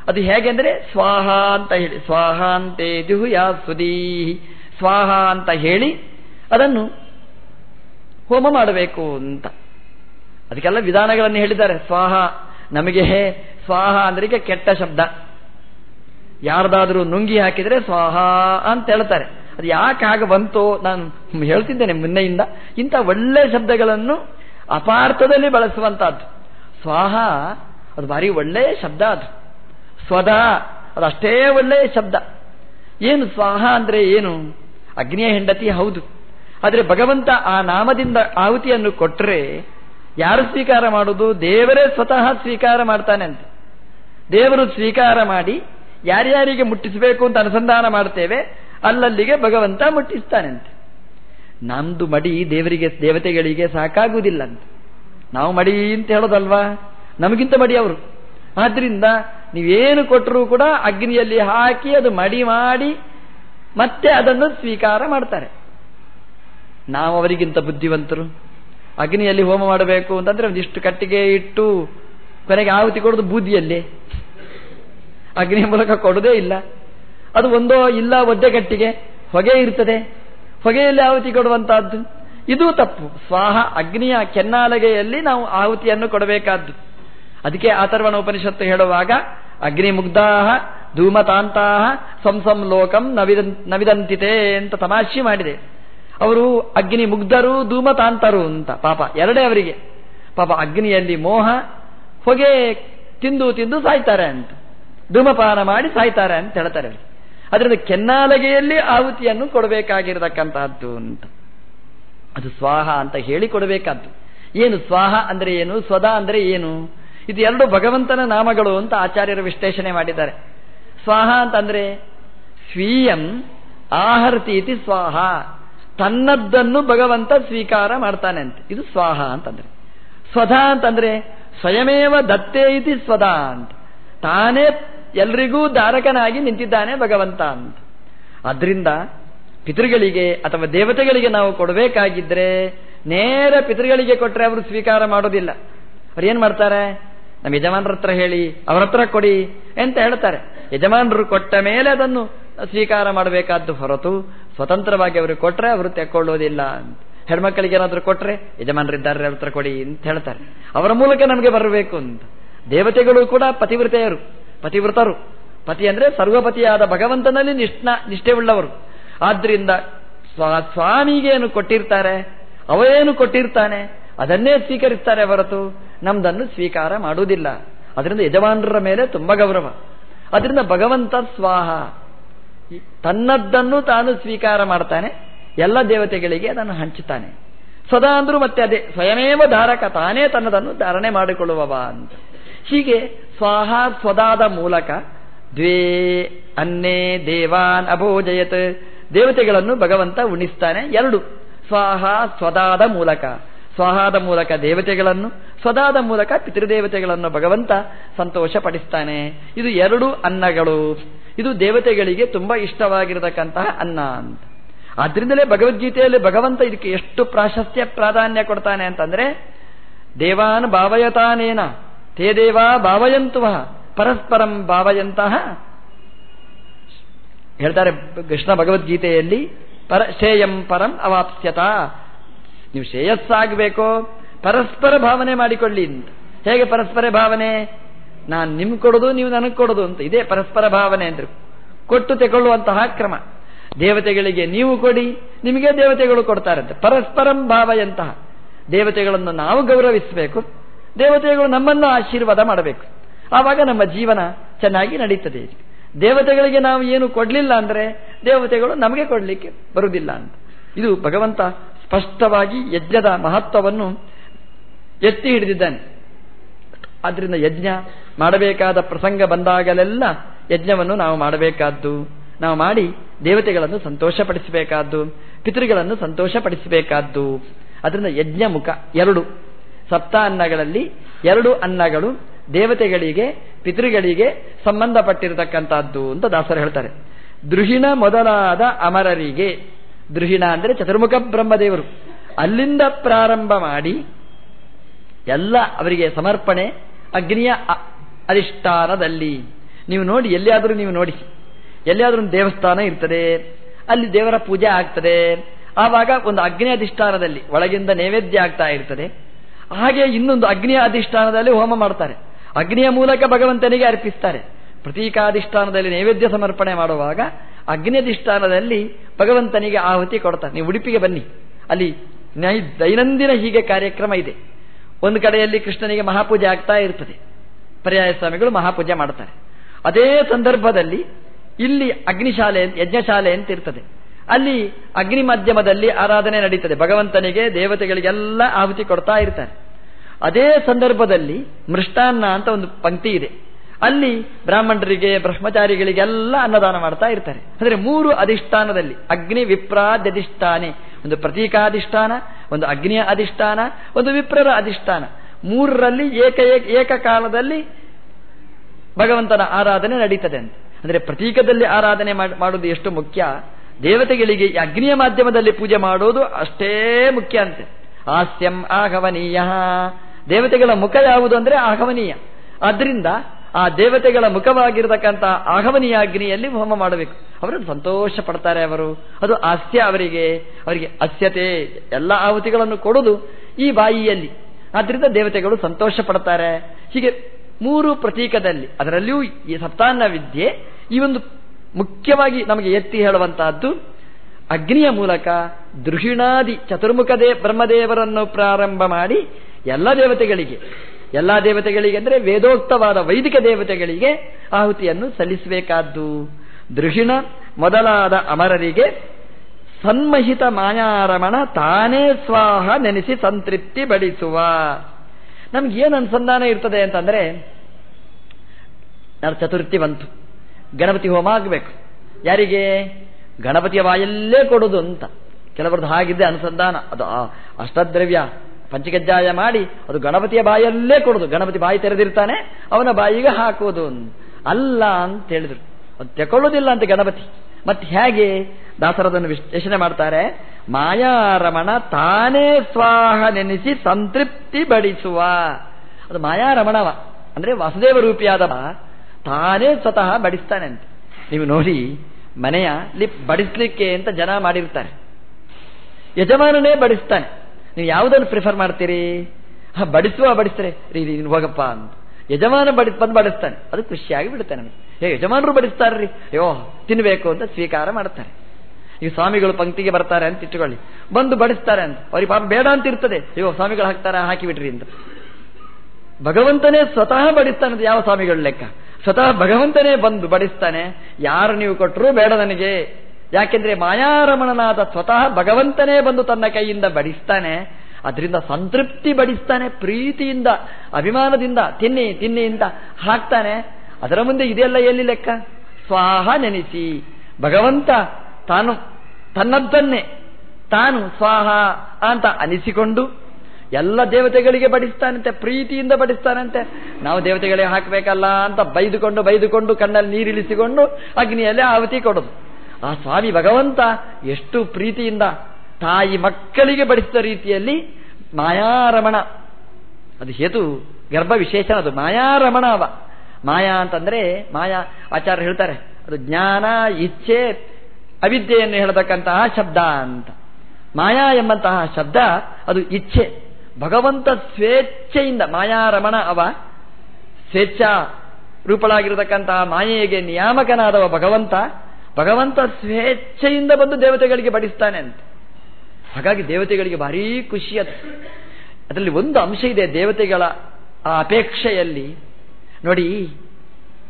ಅದು ಹೇಗೆಂದ್ರೆ ಸ್ವಾಹ ಅಂತ ಹೇಳಿ. ಸ್ವಾಹ ಅಂತೇ ಯಾ ಸುದೀ ಸ್ವಾಹ ಅಂತ ಹೇಳಿ ಅದನ್ನು ಹೋಮ ಮಾಡಬೇಕು ಅಂತ. ಅದಕ್ಕೆಲ್ಲ ವಿಧಾನಗಳನ್ನು ಹೇಳಿದ್ದಾರೆ. ಸ್ವಾಹ ನಮಗೆ ಸ್ವಾಹ ಅಂದ್ರೆ ಕೆಟ್ಟ ಶಬ್ದ. ಯಾರದಾದರೂ ನುಂಗಿ ಹಾಕಿದ್ರೆ ಸ್ವಾಹ ಅಂತ ಹೇಳ್ತಾರೆ. ಅದು ಯಾಕೆ ಹಾಗೆ ಬಂತು ನಾನು ಹೇಳ್ತಿದ್ದೇನೆ ಮುನ್ನೆಯಿಂದ. ಇಂಥ ಒಳ್ಳೆ ಶಬ್ದಗಳನ್ನು ಅಪಾರ್ಥದಲ್ಲಿ ಬಳಸುವಂತಹದ್ದು ಸ್ವಾಹ ಅದು ಭಾರಿ ಒಳ್ಳೆಯ ಶಬ್ದ ಅದು. ಸ್ವದ. ಅದಷ್ಟೇ ಒಳ್ಳೆಯ ಶಬ್ದ. ಏನು ಸ್ವಾಹ ಅಂದರೆ ಏನು? ಅಗ್ನಿಯ ಹೆಂಡತಿ ಹೌದು. ಆದರೆ ಭಗವಂತ ಆ ನಾಮದಿಂದ ಆಹುತಿಯನ್ನು ಕೊಟ್ಟರೆ ಯಾರು ಸ್ವೀಕಾರ ಮಾಡುವುದು ದೇವರೇ ಸ್ವತಃ ಸ್ವೀಕಾರ ಮಾಡ್ತಾನೆ ಅಂತ. ದೇವರು ಸ್ವೀಕಾರ ಮಾಡಿ ಯಾರ್ಯಾರಿಗೆ ಮುಟ್ಟಿಸಬೇಕು ಅಂತ ಅನುಸಂಧಾನ ಮಾಡ್ತೇವೆ, ಅಲ್ಲಲ್ಲಿಗೆ ಭಗವಂತ ಮುಟ್ಟಿಸ್ತಾನಂತೆ ನಮ್ದು ಮಡಿ ದೇವರಿಗೆ, ದೇವತೆಗಳಿಗೆ ಸಾಕಾಗುವುದಿಲ್ಲ ಅಂತ. ನಾವು ಮಡಿ ಅಂತ ಹೇಳೋದಲ್ವಾ? ನಮಗಿಂತ ಮಡಿ ಅವರು. ಆದ್ರಿಂದ ನೀವೇನು ಕೊಟ್ಟರೂ ಕೂಡ ಅಗ್ನಿಯಲ್ಲಿ ಹಾಕಿ ಅದು ಮಡಿ ಮಾಡಿ ಮತ್ತೆ ಅದನ್ನು ಸ್ವೀಕಾರ ಮಾಡ್ತಾರೆ. ನಾವು ಅವರಿಗಿಂತ ಬುದ್ಧಿವಂತರು. ಅಗ್ನಿಯಲ್ಲಿ ಹೋಮ ಮಾಡಬೇಕು ಅಂತಂದ್ರೆ ಒಂದಿಷ್ಟು ಕಟ್ಟಿಗೆ ಇಟ್ಟು ಕೊನೆಗೆ ಆಹುತಿ ಕೊಡೋದು ಬೂದಿಯಲ್ಲಿ. ಅಗ್ನಿಯ ಮೂಲಕ ಕೊಡೋದೇ ಇಲ್ಲ. ಅದು ಒಂದೋ ಇಲ್ಲ ಒದ್ದೆ ಕಟ್ಟಿಗೆ, ಹೊಗೆ ಇರ್ತದೆ. ಹೊಗೆಯಲ್ಲಿ ಆಹುತಿ ಕೊಡುವಂತಹದ್ದು. ಇದು ತಪ್ಪು. ಸ್ವಾಹ ಅಗ್ನಿಯ ಕೆನ್ನಾಲಗೆಯಲ್ಲಿ ನಾವು ಆಹುತಿಯನ್ನು ಕೊಡಬೇಕಾದ್ದು. ಅದಕ್ಕೆ ಆತರ್ವಣ ಉಪನಿಷತ್ತು ಹೇಳುವಾಗ ಅಗ್ನಿ ಮುಗ್ಧಾಹ ಧೂಮತಾಂತಾಹ, ಸಂಸಂ ಲೋಕಂ ನವಿದಂ, ನವಿದಂತಿತೆ ಅಂತ ತಮಾಷೆ ಮಾಡಿದೆ. ಅವರು ಅಗ್ನಿ ಮುಗ್ಧರು ಧೂಮತಾಂತರು ಅಂತ, ಪಾಪ, ಎರಡೇ ಅವರಿಗೆ. ಪಾಪ, ಅಗ್ನಿಯಲ್ಲಿ ಮೋಹ, ಹೊಗೆ ತಿಂದು ತಿಂದು ಸಾಯ್ತಾರೆ ಅಂತ. ಧೂಮಪಾನ ಮಾಡಿ ಸಾಯ್ತಾರೆ ಅಂತ ಹೇಳ್ತಾರೆ ಅದರಿಂದ ಕೆನ್ನಾಲಗೆಯಲ್ಲಿ ಆಹುತಿಯನ್ನು ಕೊಡಬೇಕಾಗಿರತಕ್ಕಂತಹದ್ದು ಅಂತ. ಅದು ಸ್ವಾಹ ಅಂತ ಹೇಳಿ ಕೊಡಬೇಕಾದ್ದು ಏನು ಸ್ವಾಹ ಅಂದ್ರೆ ಏನು? ಸ್ವದ ಅಂದ್ರೆ ಏನು? ಇದು ಎರಡು ಭಗವಂತನ ನಾಮಗಳು ಅಂತ ಆಚಾರ್ಯರು ವಿಶ್ಲೇಷಣೆ ಮಾಡಿದ್ದಾರೆ. ಸ್ವಾಹ ಅಂತಂದ್ರೆ ಸ್ವೀಯಂ ಆಹರ್ತೀತಿ ಸ್ವಾಹ. ತನ್ನದ್ದನ್ನು ಭಗವಂತ ಸ್ವೀಕಾರ ಮಾಡ್ತಾನೆ ಅಂತ. ಇದು ಸ್ವಾಹ ಅಂತಂದ್ರೆ. ಸ್ವಧ ಅಂತಂದ್ರೆ ಸ್ವಯಮೇವ ದತ್ತೇ ಇತಿ ಸ್ವಧ ಅಂತ. ತಾನೇ ಎಲ್ರಿಗೂ ಧಾರಕನಾಗಿ ನಿಂತಿದ್ದಾನೆ ಭಗವಂತ ಅಂತ. ಅದರಿಂದ ಪಿತೃಗಳಿಗೆ ಅಥವಾ ದೇವತೆಗಳಿಗೆ ನಾವು ಕೊಡಬೇಕಾಗಿದ್ರೆ ನೇರ ಪಿತೃಗಳಿಗೆ ಕೊಟ್ಟರೆ ಅವರು ಸ್ವೀಕಾರ ಮಾಡೋದಿಲ್ಲ. ಅವ್ರು ಏನು ಮಾಡ್ತಾರೆ? ನಮ್ಮ ಯಜಮಾನರ ಹತ್ರ ಹೇಳಿ, ಅವರ ಹತ್ರ ಕೊಡಿ ಅಂತ ಹೇಳ್ತಾರೆ. ಯಜಮಾನರು ಕೊಟ್ಟ ಮೇಲೆ ಅದನ್ನು ಸ್ವೀಕಾರ ಮಾಡಬೇಕಾದ್ದು ಹೊರತು ಸ್ವತಂತ್ರವಾಗಿ ಅವರು ಕೊಟ್ಟರೆ ಅವರು ತೆಕ್ಕೊಳ್ಳೋದಿಲ್ಲ ಅಂತ. ಹೆಣ್ಮಕ್ಕಳಿಗೆ ಏನಾದರೂ ಕೊಟ್ರೆ ಯಜಮಾನರಿದ್ದಾರೆ ಅವ್ರ ಹತ್ರ ಕೊಡಿ ಅಂತ ಹೇಳ್ತಾರೆ. ಅವರ ಮೂಲಕ ನಮಗೆ ಬರಬೇಕು ಅಂತ. ದೇವತೆಗಳು ಕೂಡ ಪತಿವ್ರತೆಯರು, ಪತಿವ್ರತರು. ಪತಿ ಅಂದ್ರೆ ಸರ್ವಪತಿಯಾದ ಭಗವಂತನಲ್ಲಿ ನಿಷ್ಣ ನಿಷ್ಠೆ ಉಳ್ಳವರು ಆದ್ರಿಂದ ಸ್ವಾಮಿಗೇನು ಕೊಟ್ಟಿರ್ತಾರೆ, ಅವರೇನು ಕೊಟ್ಟಿರ್ತಾನೆ ಅದನ್ನೇ ಸ್ವೀಕರಿಸ್ತಾರೆ ಹೊರತು ನಮ್ದನ್ನು ಸ್ವೀಕಾರ ಮಾಡುವುದಿಲ್ಲ. ಅದರಿಂದ ಯಜಮಾನರ ಮೇಲೆ ತುಂಬಾ ಗೌರವ. ಅದರಿಂದ ಭಗವಂತ ಸ್ವಾಹ. ತನ್ನದ್ದನ್ನು ತಾನು ಸ್ವೀಕಾರ ಮಾಡ್ತಾನೆ, ಎಲ್ಲ ದೇವತೆಗಳಿಗೆ ಅದನ್ನು ಹಂಚುತ್ತಾನೆ. ಸದಾ ಅಂದ್ರೂ ಮತ್ತೆ ಅದೇ, ಸ್ವಯಮೇವ ಧಾರಕ, ತಾನೇ ತನ್ನದನ್ನು ಧಾರಣೆ ಮಾಡಿಕೊಳ್ಳುವವ ಅಂತ. ಹೀಗೆ ಸ್ವಾಹ ಸ್ವದಾದ ಮೂಲಕ ದ್ವೇ ಅನ್ನೇ ದೇವಾನ್ ಅಭೋಜಯತ್. ದೇವತೆಗಳನ್ನು ಭಗವಂತ ಉಣಿಸ್ತಾನೆ. ಎರಡು, ಸ್ವಾಹ ಸ್ವದಾದ ಮೂಲಕ. ಸ್ವಾಹಾದ ಮೂಲಕ ದೇವತೆಗಳನ್ನು ಸ್ವದಾದ ಮೂಲಕ ಪಿತೃದೇವತೆಗಳನ್ನು ಭಗವಂತ ಸಂತೋಷ ಪಡಿಸ್ತಾನೆ ಇದು ಎರಡು ಅನ್ನಗಳು. ಇದು ದೇವತೆಗಳಿಗೆ ತುಂಬಾ ಇಷ್ಟವಾಗಿರತಕ್ಕಂತಹ ಅನ್ನ ಅಂತ. ಆದ್ರಿಂದಲೇ ಭಗವದ್ಗೀತೆಯಲ್ಲಿ ಭಗವಂತ ಇದಕ್ಕೆ ಎಷ್ಟು ಪ್ರಾಶಸ್ತ್ಯ ಪ್ರಾಧಾನ್ಯ ಕೊಡ್ತಾನೆ ಅಂತಂದ್ರೆ, ದೇವಾನ್ ಭಾವಯತಾನೇನ, ತೇ ದೇವಾ ಭಾವಯಂತುವ, ಪರಸ್ಪರಂ ಭಾವಯಂತಹ ಹೇಳ್ತಾರೆ ಕೃಷ್ಣ ಭಗವದ್ಗೀತೆಯಲ್ಲಿ, ಪರ ಶ್ರೇಯಂ ಪರಂ ಅವಾಪ್ಸ್ಯತ. ನೀವು ಶ್ರೇಯಸ್ಸಾಗಬೇಕು. ಪರಸ್ಪರ ಭಾವನೆ ಮಾಡಿಕೊಳ್ಳಿ ಅಂತ. ಹೇಗೆ ಪರಸ್ಪರ ಭಾವನೆ? ನಾನು ನಿಮ್ಗೆ ಕೊಡೋದು, ನೀವು ನನಗೆ ಕೊಡೋದು ಅಂತ. ಇದೇ ಪರಸ್ಪರ ಭಾವನೆ ಅಂದ್ರೆ ಕೊಟ್ಟು ತೆಗೊಳ್ಳುವಂತಹ ಕ್ರಮ. ದೇವತೆಗಳಿಗೆ ನೀವು ಕೊಡಿ, ನಿಮಗೆ ದೇವತೆಗಳು ಕೊಡ್ತಾರಂತೆ ಪರಸ್ಪರಂ ಭಾವಯಂತಹ. ದೇವತೆಗಳನ್ನು ನಾವು ಗೌರವಿಸಬೇಕು. ದೇವತೆಗಳು ನಮ್ಮನ್ನು ಆಶೀರ್ವಾದ ಮಾಡಬೇಕು. ಆವಾಗ ನಮ್ಮ ಜೀವನ ಚೆನ್ನಾಗಿ ನಡೀತದೆ. ದೇವತೆಗಳಿಗೆ ನಾವು ಏನು ಕೊಡಲಿಲ್ಲ ಅಂದ್ರೆ ದೇವತೆಗಳು ನಮಗೆ ಕೊಡಲಿಕ್ಕೆ ಬರುವುದಿಲ್ಲ ಅಂತ. ಇದು ಭಗವಂತ ಸ್ಪಷ್ಟವಾಗಿ ಯಜ್ಞದ ಮಹತ್ವವನ್ನು ಎತ್ತಿ ಹಿಡಿದಿದ್ದಾನೆ. ಆದ್ರಿಂದ ಯಜ್ಞ ಮಾಡಬೇಕಾದ ಪ್ರಸಂಗ ಬಂದಾಗಲೆಲ್ಲ ಯಜ್ಞವನ್ನು ನಾವು ಮಾಡಬೇಕಾದ್ದು, ನಾವು ಮಾಡಿ ದೇವತೆಗಳನ್ನು ಸಂತೋಷಪಡಿಸಬೇಕಾದ್ದು, ಪಿತೃಗಳನ್ನು ಸಂತೋಷಪಡಿಸಬೇಕಾದ್ದು. ಅದರಿಂದ ಯಜ್ಞ ಮುಖ ಎರಡು. ಸಪ್ತ ಅನ್ನಗಳಲ್ಲಿ ಎರಡು ಅನ್ನಗಳು ದೇವತೆಗಳಿಗೆ, ಪಿತೃಗಳಿಗೆ ಸಂಬಂಧಪಟ್ಟಿರತಕ್ಕಂಥದ್ದು ಅಂತ ದಾಸರು ಹೇಳ್ತಾರೆ. ದೃಹಿಣ ಮೊದಲಾದ ಅಮರರಿಗೆ ದೃಹಿಣ ಅಂದರೆ ಚತುರ್ಮುಖ ಬ್ರಹ್ಮದೇವರು. ಅಲ್ಲಿಂದ ಪ್ರಾರಂಭ ಮಾಡಿ ಎಲ್ಲ ಅವರಿಗೆ ಸಮರ್ಪಣೆ ಅಗ್ನಿಯ ಅಧಿಷ್ಠಾನದಲ್ಲಿ. ನೀವು ನೋಡಿ, ಎಲ್ಲಿಯಾದರೂ ನೀವು ನೋಡಿ. ಎಲ್ಲಿಯಾದರೂ ಒಂದು ದೇವಸ್ಥಾನ ಇರ್ತದೆ, ಅಲ್ಲಿ ದೇವರ ಪೂಜೆ ಆಗ್ತದೆ. ಆವಾಗ ಒಂದು ಅಗ್ನಿ ಅಧಿಷ್ಠಾನದಲ್ಲಿ ಒಳಗಿಂದ ನೈವೇದ್ಯ ಆಗ್ತಾ ಇರ್ತದೆ. ಹಾಗೆ ಇನ್ನೊಂದು ಅಗ್ನಿಯ ಅಧಿಷ್ಠಾನದಲ್ಲಿ ಹೋಮ ಮಾಡ್ತಾರೆ. ಅಗ್ನಿಯ ಮೂಲಕ ಭಗವಂತನಿಗೆ ಅರ್ಪಿಸ್ತಾರೆ. ಪ್ರತೀಕಾಧಿಷ್ಠಾನದಲ್ಲಿ ನೈವೇದ್ಯ ಸಮರ್ಪಣೆ ಮಾಡುವಾಗ ಅಗ್ನಿಧಿಷ್ಠಾನದಲ್ಲಿ ಭಗವಂತನಿಗೆ ಆಹುತಿ ಕೊಡ್ತಾರೆ ನೀವು ಉಡುಪಿಗೆ ಬನ್ನಿ. ಅಲ್ಲಿ ದೈನಂದಿನ ಹೀಗೆ ಕಾರ್ಯಕ್ರಮ ಇದೆ. ಒಂದು ಕಡೆಯಲ್ಲಿ ಕೃಷ್ಣನಿಗೆ ಮಹಾಪೂಜೆ ಆಗ್ತಾ ಇರ್ತದೆ. ಪರ್ಯಾಯ ಸ್ವಾಮಿಗಳು ಮಹಾಪೂಜೆ ಮಾಡ್ತಾರೆ. ಅದೇ ಸಂದರ್ಭದಲ್ಲಿ ಇಲ್ಲಿ ಅಗ್ನಿಶಾಲೆ ಯಜ್ಞಶಾಲೆ ಅಂತ ಇರ್ತದೆ. ಅಲ್ಲಿ ಅಗ್ನಿ ಮಾಧ್ಯಮದಲ್ಲಿ ಆರಾಧನೆ ನಡೀತದೆ. ಭಗವಂತನಿಗೆ ದೇವತೆಗಳಿಗೆಲ್ಲ ಆಹುತಿ ಕೊಡ್ತಾ ಇರ್ತಾರೆ. ಅದೇ ಸಂದರ್ಭದಲ್ಲಿ ಮೃಷ್ಟಾನ್ನ ಅಂತ ಒಂದು ಪಂಕ್ತಿ ಇದೆ. ಅಲ್ಲಿ ಬ್ರಾಹ್ಮಣರಿಗೆ ಬ್ರಹ್ಮಚಾರಿಗಳಿಗೆ ಎಲ್ಲ ಅನ್ನದಾನ ಮಾಡ್ತಾ ಇರ್ತಾರೆ. ಅಂದ್ರೆ ಮೂರು ಅಧಿಷ್ಠಾನದಲ್ಲಿ, ಅಗ್ನಿ ವಿಪ್ರಾದ್ಯಧಿಷ್ಠಾನೆ, ಒಂದು ಪ್ರತೀಕಾಧಿಷ್ಠಾನ, ಒಂದು ಅಗ್ನಿಯ ಅಧಿಷ್ಠಾನ, ಒಂದು ವಿಪ್ರರ ಅಧಿಷ್ಠಾನ. ಮೂರರಲ್ಲಿ ಏಕ ಏಕಕಾಲದಲ್ಲಿ ಭಗವಂತನ ಆರಾಧನೆ ನಡೀತದೆ ಅಂತ. ಅಂದ್ರೆ ಪ್ರತೀಕದಲ್ಲಿ ಆರಾಧನೆ ಮಾಡೋದು ಎಷ್ಟು ಮುಖ್ಯ? ದೇವತೆಗಳಿಗೆ ಅಗ್ನಿಯ ಮಾಧ್ಯಮದಲ್ಲಿ ಪೂಜೆ ಮಾಡೋದು ಅಷ್ಟೇ ಮುಖ್ಯ ಅಂತೆ. ಹಾಸ್ಯಂ ಆಘವನೀಯ ದೇವತೆಗಳ ಮುಖ ಯಾವುದು ಅಂದ್ರೆ ಆಘವನೀಯ ಆದ್ರಿಂದ ಆ ದೇವತೆಗಳ ಮುಖವಾಗಿರತಕ್ಕಂಥ ಅಗ್ನಿಯಲ್ಲಿ ಹೋಮ ಮಾಡಬೇಕು? ಅವರು ಸಂತೋಷ ಪಡ್ತಾರೆ ಅವರು. ಅದು ಹಾಸ್ಯ ಅವರಿಗೆ ಅವರಿಗೆ ಅಸ್ಯತೆ, ಎಲ್ಲ ಆಹುತಿಗಳನ್ನು ಕೊಡುವುದು ಈ ಬಾಯಿಯಲ್ಲಿ. ಆದ್ರಿಂದ ದೇವತೆಗಳು ಸಂತೋಷ ಪಡ್ತಾರೆ. ಹೀಗೆ ಮೂರು ಪ್ರತೀಕದಲ್ಲಿ, ಅದರಲ್ಲಿಯೂ ಈ ಸಪ್ತಾನ್ನ ವಿದ್ಯೆ, ಈ ಒಂದು ಮುಖ್ಯವಾಗಿ ನಮಗೆ ಎತ್ತಿ ಹೇಳುವಂತಹದ್ದು, ಅಗ್ನಿಯ ಮೂಲಕ ದೃಹಿಣಾದಿ ಚತುರ್ಮುಖ ದೇ, ಬ್ರಹ್ಮದೇವರನ್ನು ಪ್ರಾರಂಭ ಮಾಡಿ ಎಲ್ಲ ದೇವತೆಗಳಿಗೆ ಎಲ್ಲ ದೇವತೆಗಳಿಗೆ ಅಂದರೆ ವೇದೋಕ್ತವಾದ ವೈದಿಕ ದೇವತೆಗಳಿಗೆ ಆಹುತಿಯನ್ನು ಸಲ್ಲಿಸಬೇಕಾದ್ದು. ದೃಷಿಣ ಮೊದಲಾದ ಅಮರರಿಗೆ ಸನ್ಮಹಿತ ಮಾಯಾರಮಣ ತಾನೇ ಸ್ವಾಹ ನೆನೆಸಿ ಸಂತೃಪ್ತಿ ಬಡಿಸುವ. ನಮ್ಗೇನು ಅನುಸಂಧಾನ ಇರ್ತದೆ ಅಂತಂದ್ರೆ ನಾನು ಚತುರ್ಥಿ ಬಂತು. ಗಣಪತಿ ಹೋಮ ಆಗಬೇಕು. ಯಾರಿಗೆ? ಗಣಪತಿಯ ವಾಯಲ್ಲೇ ಕೊಡೋದು ಅಂತ. ಕೆಲವರದ್ದು ಹಾಗಿದ್ದೆ ಅನುಸಂಧಾನ. ಅದು ಅಷ್ಟದ್ರವ್ಯ. ಪಂಚಗಜ್ಜಾಯ ಮಾಡಿ ಅದು ಗಣಪತಿಯ ಬಾಯಲ್ಲೇ ಕೊಡೋದು. ಗಣಪತಿ ಬಾಯಿ ತೆರೆದಿರ್ತಾನೆ, ಅವನ ಬಾಯಿಗೆ ಹಾಕೋದು ಅಲ್ಲ ಅಂತ ಹೇಳಿದ್ರು. ಅದು ತೆಕೊಳ್ಳೋದಿಲ್ಲ ಅಂತ ಗಣಪತಿ. ಮತ್ತೆ ಹೇಗೆ? ದಾಸರದನ್ನು ವಿಶ್ಲೇಷಣೆ ಮಾಡ್ತಾರೆ. ಮಾಯಾರಮಣ ತಾನೇ ಸ್ವಾಹ ನೆನೆಸಿ ಸಂತೃಪ್ತಿ ಬಡಿಸುವ. ಅದು ಮಾಯಾರಮಣವ. ಅಂದ್ರೆ ವಾಸುದೇವ ರೂಪಿಯಾದವ. ತಾನೇ ಸ್ವತಃ ಬಡಿಸ್ತಾನೆ ಅಂತ. ನೀವು ನೋಡಿ, ಮನೆಯ ಲಿಪ್ ಬಡಿಸ್ಲಿಕ್ಕೆ ಅಂತ ಜನ ಮಾಡಿರ್ತಾರೆ. ಯಜಮಾನನೇ ಬಡಿಸ್ತಾನೆ. ನೀವು ಯಾವುದನ್ನು ಪ್ರಿಫರ್ ಮಾಡ್ತೀರಿ? ಬಡಿಸುವ, ಬಡಿಸ್ತಾರೆ. ರೀ ನೀನು ಹೋಗಪ್ಪ ಅಂತ. ಯಜಮಾನ ಬಡಿ, ಬಂದು ಬಡಿಸ್ತಾನೆ. ಅದು ಖುಷಿಯಾಗಿ ಬಿಡುತ್ತೆ ನಮಗೆ. ಹೇ, ಯಜಮಾನರು ಬಡಿಸ್ತಾರ್ರಿ ಅಯ್ಯೋ, ತಿನ್ಬೇಕು ಅಂತ ಸ್ವೀಕಾರ ಮಾಡ್ತಾರೆ. ಈಗ ಸ್ವಾಮಿಗಳು ಪಂಕ್ತಿಗೆ ಬರ್ತಾರೆ ಅಂತ ಇಟ್ಟುಕೊಳ್ಳಿ. ಬಂದು ಬಡಿಸ್ತಾರೆ ಅಂತ. ಅವ್ರಿಗೆ ಪಾಪ ಬೇಡ ಅಂತ ಇರ್ತದೆ. ಅಯ್ಯೋ, ಸ್ವಾಮಿಗಳು ಹಾಕ್ತಾರ ಹಾಕಿಬಿಟ್ರಿ ಅಂತ. ಭಗವಂತನೇ ಸ್ವತಃ ಬಡಿಸ್ತಾನೆ ಯಾವ ಸ್ವಾಮಿಗಳ ಲೆಕ್ಕ? ಸ್ವತಃ ಭಗವಂತನೇ ಬಂದು ಬಡಿಸ್ತಾನೆ. ಯಾರು ನೀವು ಕೊಟ್ಟರು ಬೇಡ ನನಗೆ. ಯಾಕೆಂದ್ರೆ ಮಾಯಾರಮಣನಾದ ಸ್ವತಃ ಭಗವಂತನೇ ಬಂದು ತನ್ನ ಕೈಯಿಂದ ಬಡಿಸ್ತಾನೆ, ಅದರಿಂದ ಸಂತೃಪ್ತಿ ಬಡಿಸ್ತಾನೆ, ಪ್ರೀತಿಯಿಂದ, ಅಭಿಮಾನದಿಂದ, ತಿನ್ನಿ ತಿನ್ನಿ ಅಂತ ಹಾಕ್ತಾನೆ. ಅದರ ಮುಂದೆ ಇದೆಲ್ಲ ಎಲ್ಲಿ ಲೆಕ್ಕ? ಸ್ವಾಹ ನೆನೆಸಿ. ಭಗವಂತ ತಾನು ತನ್ನದ್ದನ್ನೇ, ತಾನು ಸ್ವಾಹ ಅಂತ ಅನಿಸಿಕೊಂಡು ಎಲ್ಲ ದೇವತೆಗಳಿಗೆ ಬಡಿಸ್ತಾನಂತೆ, ಪ್ರೀತಿಯಿಂದ ಬಡಿಸ್ತಾನಂತೆ. ನಾವು ದೇವತೆಗಳಿಗೆ ಹಾಕಬೇಕಲ್ಲ ಅಂತ ಬೈದುಕೊಂಡು ಬೈದುಕೊಂಡು ಕಣ್ಣಲ್ಲಿ ನೀರಿಳಿಸಿಕೊಂಡು ಅಗ್ನಿಯಲ್ಲಿ ಆವತಿ ಕೊಡೋದು. ಆ ಸ್ವಾಮಿ ಭಗವಂತ ಎಷ್ಟು ಪ್ರೀತಿಯಿಂದ ತಾಯಿ ಮಕ್ಕಳಿಗೆ ಬಡಿಸಿದ ರೀತಿಯಲ್ಲಿ ಮಾಯಾರಮಣ. ಅದು ಹೇತು? ಗರ್ಭ ವಿಶೇಷ ಅದು ಮಾಯಾರಮಣ ಅವ. ಮಾಯಾ ಅಂತಂದ್ರೆ ಮಾಯಾ ಆಚಾರ್ಯ ಹೇಳ್ತಾರೆ, ಅದು ಜ್ಞಾನ, ಇಚ್ಛೆ, ಅವಿದ್ಯೆಯನ್ನು ಹೇಳತಕ್ಕಂತಹ ಶಬ್ದ ಅಂತ. ಮಾಯಾ ಎಂಬಂತಹ ಶಬ್ದ, ಅದು ಇಚ್ಛೆ. ಭಗವಂತ ಸ್ವೇಚ್ಛೆಯಿಂದ, ಮಾಯಾರಮಣ ಅವ, ಸ್ವೇಚ್ಛಾ ರೂಪಳಾಗಿರತಕ್ಕಂತಹ ಮಾಯೆಗೆ ನಿಯಾಮಕನಾದವ ಭಗವಂತ. ಭಗವಂತ ಸ್ವೇಚ್ಛೆಯಿಂದ ಬಂದು ದೇವತೆಗಳಿಗೆ ಬಡಿಸ್ತಾನೆ ಅಂತ. ಹಾಗಾಗಿ ದೇವತೆಗಳಿಗೆ ಭಾರೀ ಖುಷಿ ಅದು. ಅದರಲ್ಲಿ ಒಂದು ಅಂಶ ಇದೆ ದೇವತೆಗಳ ಆ ಅಪೇಕ್ಷೆಯಲ್ಲಿ. ನೋಡಿ,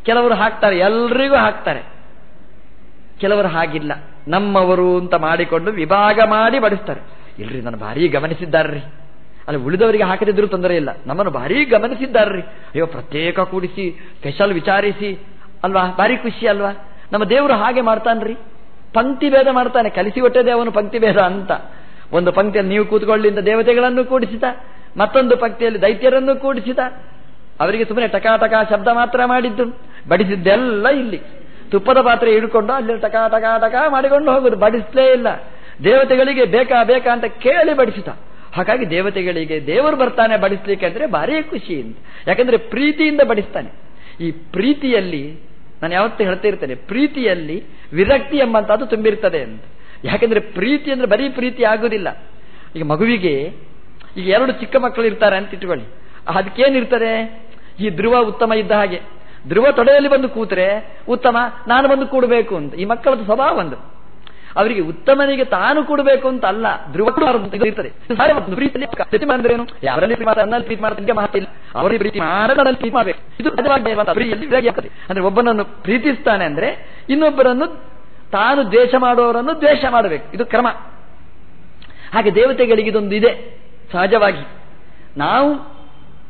ಕೆಲವರು ಹಾಕ್ತಾರೆ, ಎಲ್ರಿಗೂ ಹಾಕ್ತಾರೆ. ಕೆಲವರು ಹಾಗಿಲ್ಲ, ನಮ್ಮವರು ಅಂತ ಮಾಡಿಕೊಂಡು ವಿಭಾಗ ಮಾಡಿ ಬಡಿಸ್ತಾರೆ. ಇಲ್ರಿ ನಾನು ಭಾರಿ ಗಮನಿಸಿದ್ದಾರ್ರಿ. ಅಲ್ಲಿ ಉಳಿದವರಿಗೆ ಹಾಕದಿದ್ರು ತೊಂದರೆ ಇಲ್ಲ, ನಮ್ಮನ್ನು ಭಾರಿ ಗಮನಿಸಿದ್ದಾರ್ರಿ. ಅಯ್ಯೋ, ಪ್ರತ್ಯೇಕ ಕೂಡಿಸಿ ಸ್ಪೆಷಲ್ ವಿಚಾರಿಸಿ, ಅಲ್ವಾ? ಭಾರಿ ಖುಷಿ, ಅಲ್ವಾ? ನಮ್ಮ ದೇವರು ಹಾಗೆ ಮಾಡ್ತಾನ್ರಿ. ಪಂಕ್ತಿ ಭೇದ ಮಾಡ್ತಾನೆ, ಕಲಿಸಿ ಒಟ್ಟದೆ ಅವನು ಪಂಕ್ತಿ ಭೇದ ಅಂತ. ಒಂದು ಪಂಕ್ತಿಯಲ್ಲಿ ನೀವು ಕೂತ್ಕೊಳ್ಳಿ ಅಂತ ದೇವತೆಗಳನ್ನು ಕೂಡಿಸಿದ. ಮತ್ತೊಂದು ಪಂಕ್ತಿಯಲ್ಲಿ ದೈತ್ಯರನ್ನು ಕೂಡಿಸಿದ. ಅವರಿಗೆ ಸುಮ್ಮನೆ ಟಕಾಟಕ ಟಕಾ ಶಬ್ದ ಮಾತ್ರ ಮಾಡಿದ್ದು. ಬಡಿಸಿದ್ದೆಲ್ಲ ಇಲ್ಲಿ. ತುಪ್ಪದ ಪಾತ್ರೆ ಹಿಡ್ಕೊಂಡು ಅಲ್ಲಿ ಟಕ ಟಕ ಟಕ ಮಾಡಿಕೊಂಡು ಹೋಗುದು. ಬಡಿಸ್ಲೇ ಇಲ್ಲ. ದೇವತೆಗಳಿಗೆ ಬೇಕಾ ಬೇಕಾ ಅಂತ ಕೇಳಿ ಬಡಿಸಿದ. ಹಾಗಾಗಿ ದೇವತೆಗಳಿಗೆ ದೇವರು ಬರ್ತಾನೆ ಬಡಿಸ್ಲಿಕ್ಕೆ ಅಂದ್ರೆ ಭಾರಿ ಖುಷಿ ಅಂತ. ಯಾಕಂದ್ರೆ ಪ್ರೀತಿಯಿಂದ ಬಡಿಸ್ತಾನೆ. ಈ ಪ್ರೀತಿಯಲ್ಲಿ ನಾನು ಯಾವತ್ತೂ ಹೇಳ್ತಾ ಇರ್ತೇನೆ, ಪ್ರೀತಿಯಲ್ಲಿ ವಿರಕ್ತಿ ಎಂಬಂತಹದ್ದು ತುಂಬಿರ್ತದೆ ಅಂತ. ಯಾಕಂದ್ರೆ ಪ್ರೀತಿ ಅಂದ್ರೆ ಬರೀ ಪ್ರೀತಿ ಆಗುದಿಲ್ಲ. ಈಗ ಮಗುವಿಗೆ ಈಗ ಎರಡು ಚಿಕ್ಕ ಮಕ್ಕಳು ಇರ್ತಾರೆ ಅಂತ ಇಟ್ಕೊಳ್ಳಿ. ಅದಕ್ಕೇನಿರ್ತದೆ ಈ ಧ್ರುವ ಉತ್ತಮ ಇದ್ದ ಹಾಗೆ. ಧ್ರುವ ತೊಡೆಯಲ್ಲಿ ಬಂದು ಕೂತ್ರೆ ಉತ್ತಮ, ನಾನು ಬಂದು ಕೂಡಬೇಕು ಅಂತ. ಈ ಮಕ್ಕಳದ್ದು ಸ್ವಭಾವ ಒಂದು. ಅವರಿಗೆ ಉತ್ತಮನಿಗೆ ತಾನು ಕೊಡಬೇಕು ಅಂತ ಅಲ್ಲ. ಧ್ರುವ ಯಾರಲ್ಲಿ ಅಂದ್ರೆ ಒಬ್ಬನನ್ನು ಪ್ರೀತಿಸ್ತಾನೆ ಅಂದ್ರೆ ಇನ್ನೊಬ್ಬರನ್ನು ತಾನು ದ್ವೇಷ ಮಾಡುವವರನ್ನು ದ್ವೇಷ ಮಾಡಬೇಕು. ಇದು ಕ್ರಮ. ಹಾಗೆ ದೇವತೆಗಳಿಗೆ ಇದೊಂದು ಇದೆ. ಸಹಜವಾಗಿ ನಾವು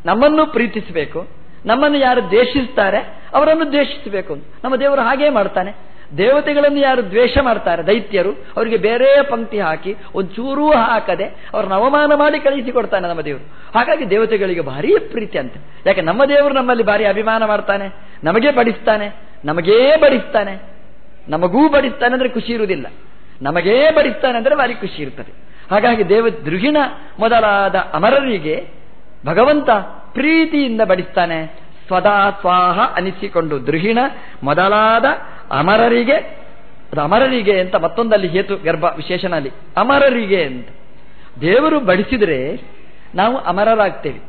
ನಮ್ಮನ್ನು ಪ್ರೀತಿಸಬೇಕು. ನಮ್ಮನ್ನು ಯಾರು ದ್ವೇಷಿಸ್ತಾರೆ, ಅವರನ್ನು ದ್ವೇಷಿಸಬೇಕು ನಮ್ಮ ದೇವರು ಹಾಗೇ ಮಾಡ್ತಾನೆ. ದೇವತೆಗಳನ್ನು ಯಾರು ದ್ವೇಷ ಮಾಡ್ತಾರೆ, ದೈತ್ಯರು, ಅವರಿಗೆ ಬೇರೆ ಪಂಕ್ತಿ ಹಾಕಿ ಒಂಚೂರೂ ಹಾಕದೆ ಅವ್ರನ್ನ ಅವಮಾನ ಮಾಡಿ ಕಳಿಸಿಕೊಡ್ತಾನೆ ನಮ್ಮ ದೇವರು. ಹಾಗಾಗಿ ದೇವತೆಗಳಿಗೆ ಭಾರಿ ಪ್ರೀತಿ ಅಂತ. ಯಾಕೆ, ನಮ್ಮ ದೇವರು ನಮ್ಮಲ್ಲಿ ಭಾರಿ ಅಭಿಮಾನ ಮಾಡ್ತಾನೆ, ನಮಗೆ ಬಡಿಸ್ತಾನೆ, ನಮಗೇ ಬಡಿಸ್ತಾನೆ, ನಮಗೂ ಬಡಿಸ್ತಾನೆ ಅಂದ್ರೆ ಖುಷಿ ಇರುವುದಿಲ್ಲ. ನಮಗೇ ಬಡಿಸ್ತಾನೆ ಅಂದ್ರೆ ಭಾರಿ ಖುಷಿ ಇರ್ತದೆ. ಹಾಗಾಗಿ ದೇವ ದೃಹಿಣ ಮೊದಲಾದ ಅಮರರಿಗೆ ಭಗವಂತ ಪ್ರೀತಿಯಿಂದ ಬಡಿಸ್ತಾನೆ. ಸ್ವದಾ ಸ್ವಾಹ ಅನಿಸಿಕೊಂಡು ದೃಹಿಣ ಮೊದಲಾದ ಅಮರರಿಗೆ, ಅದು ಅಮರರಿಗೆ ಅಂತ ಮತ್ತೊಂದಲ್ಲಿ ಹೇತು ಗರ್ಭ ವಿಶೇಷನಲ್ಲಿ. ಅಮರರಿಗೆ ಅಂತ. ದೇವರು ಬಡಿಸಿದರೆ ನಾವು ಅಮರರಾಗ್ತೇವೆ.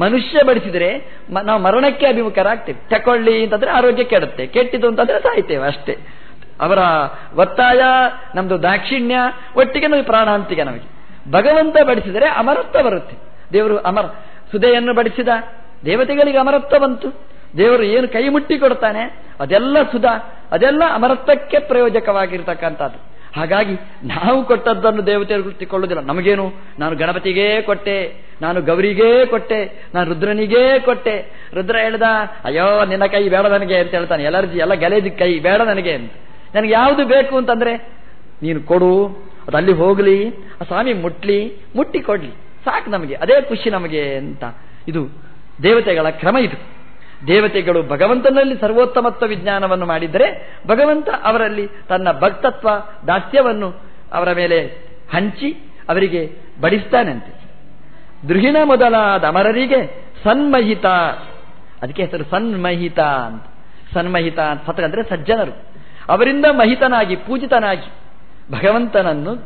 ಮನುಷ್ಯ ಬಡಿಸಿದರೆ ನಾವು ಮರಣಕ್ಕೆ ಅಭಿಮುಖರಾಗ್ತೇವೆ. ತಕೊಳ್ಳಿ ಅಂತಂದ್ರೆ ಆರೋಗ್ಯ ಕೆಡುತ್ತೆ. ಕೆಟ್ಟಿದ್ದು ಅಂತಂದ್ರೆ ಸಾಯ್ತೇವೆ ಅಷ್ಟೇ. ಅವರ ಒತ್ತಾಯ, ನಮ್ದು ದಾಕ್ಷಿಣ್ಯ, ಒಟ್ಟಿಗೆ ನಮಗೆ ಪ್ರಾಣಾಂತಿಗೆ ನಮಗೆ. ಭಗವಂತ ಬಡಿಸಿದರೆ ಅಮರತ್ವ ಬರುತ್ತೆ. ದೇವರು ಅಮರ, ಸುದೆಯನ್ನು ಬಡಿಸಿದ ದೇವತೆಗಳಿಗೆ ಅಮರತ್ವ ಬಂತು. ದೇವರು ಏನು ಕೈ ಮುಟ್ಟಿ ಕೊಡ್ತಾನೆ, ಅದೆಲ್ಲ ಸುಧಾ. ಅದೆಲ್ಲ ಅಮರತ್ವಕ್ಕೆ ಪ್ರಯೋಜಕವಾಗಿರ್ತಕ್ಕಂಥದ್ದು. ಹಾಗಾಗಿ ನಾವು ಕೊಟ್ಟದ್ದನ್ನು ದೇವತೆಗಳು ಗುರುತಿಕೊಳ್ಳುವುದಿಲ್ಲ ನಮಗೇನು? ನಾನು ಗಣಪತಿಗೇ ಕೊಟ್ಟೆ, ನಾನು ಗೌರಿಗೇ ಕೊಟ್ಟೆ, ನಾನು ರುದ್ರನಿಗೇ ಕೊಟ್ಟೆ. ರುದ್ರ ಹೇಳ್ದ, ಅಯ್ಯೋ, ನಿನ್ನ ಕೈ ಬೇಡ ನನಗೆ ಅಂತ ಹೇಳ್ತಾನೆ. ಎಲರ್ಜಿ ಎಲ್ಲ ಗಲೇಜ್ ಕೈ ಬೇಡ ನನಗೆ ಅಂತ. ನನಗೆ ಯಾವುದು ಬೇಕು ಅಂತಂದ್ರೆ, ನೀನು ಕೊಡು, ಅದು ಅಲ್ಲಿ ಹೋಗ್ಲಿ, ಆ ಸ್ವಾಮಿ ಮುಟ್ಲಿ ಮುಟ್ಟಿ ಕೊಡ್ಲಿ ಸಾಕು ನಮಗೆ, ಅದೇ ಖುಷಿ ನಮಗೆ ಅಂತ. ಇದು ದೇವತೆಗಳ ಕ್ರಮ ಇದು. ದೇವತೆಗಳು ಭಗವಂತನಲ್ಲಿ ಸರ್ವೋತ್ತಮತ್ವ ವಿಜ್ಞಾನವನ್ನು ಮಾಡಿದರೆ ಭಗವಂತ ಅವರಲ್ಲಿ ತನ್ನ ಭಕ್ತತ್ವ ದಾಸ್ಯವನ್ನು ಅವರ ಮೇಲೆ ಹಂಚಿ ಅವರಿಗೆ ಬಡಿಸ್ತಾನಂತೆ. ದೃಹಿಣ ಮೊದಲಾದ ಅಮರರಿಗೆ ಸನ್ಮಹಿತ, ಅದಕ್ಕೆ ಹೆಸರು ಸನ್ಮಹಿತ ಅಂತ. ಸನ್ಮಹಿತ ಅಂತ ಪತ್ರ ಅಂದ್ರೆ ಸಜ್ಜನರು. ಅವರಿಂದ ಮಹಿತನಾಗಿ, ಪೂಜಿತನಾಗಿ ಭಗವಂತನನ್ನು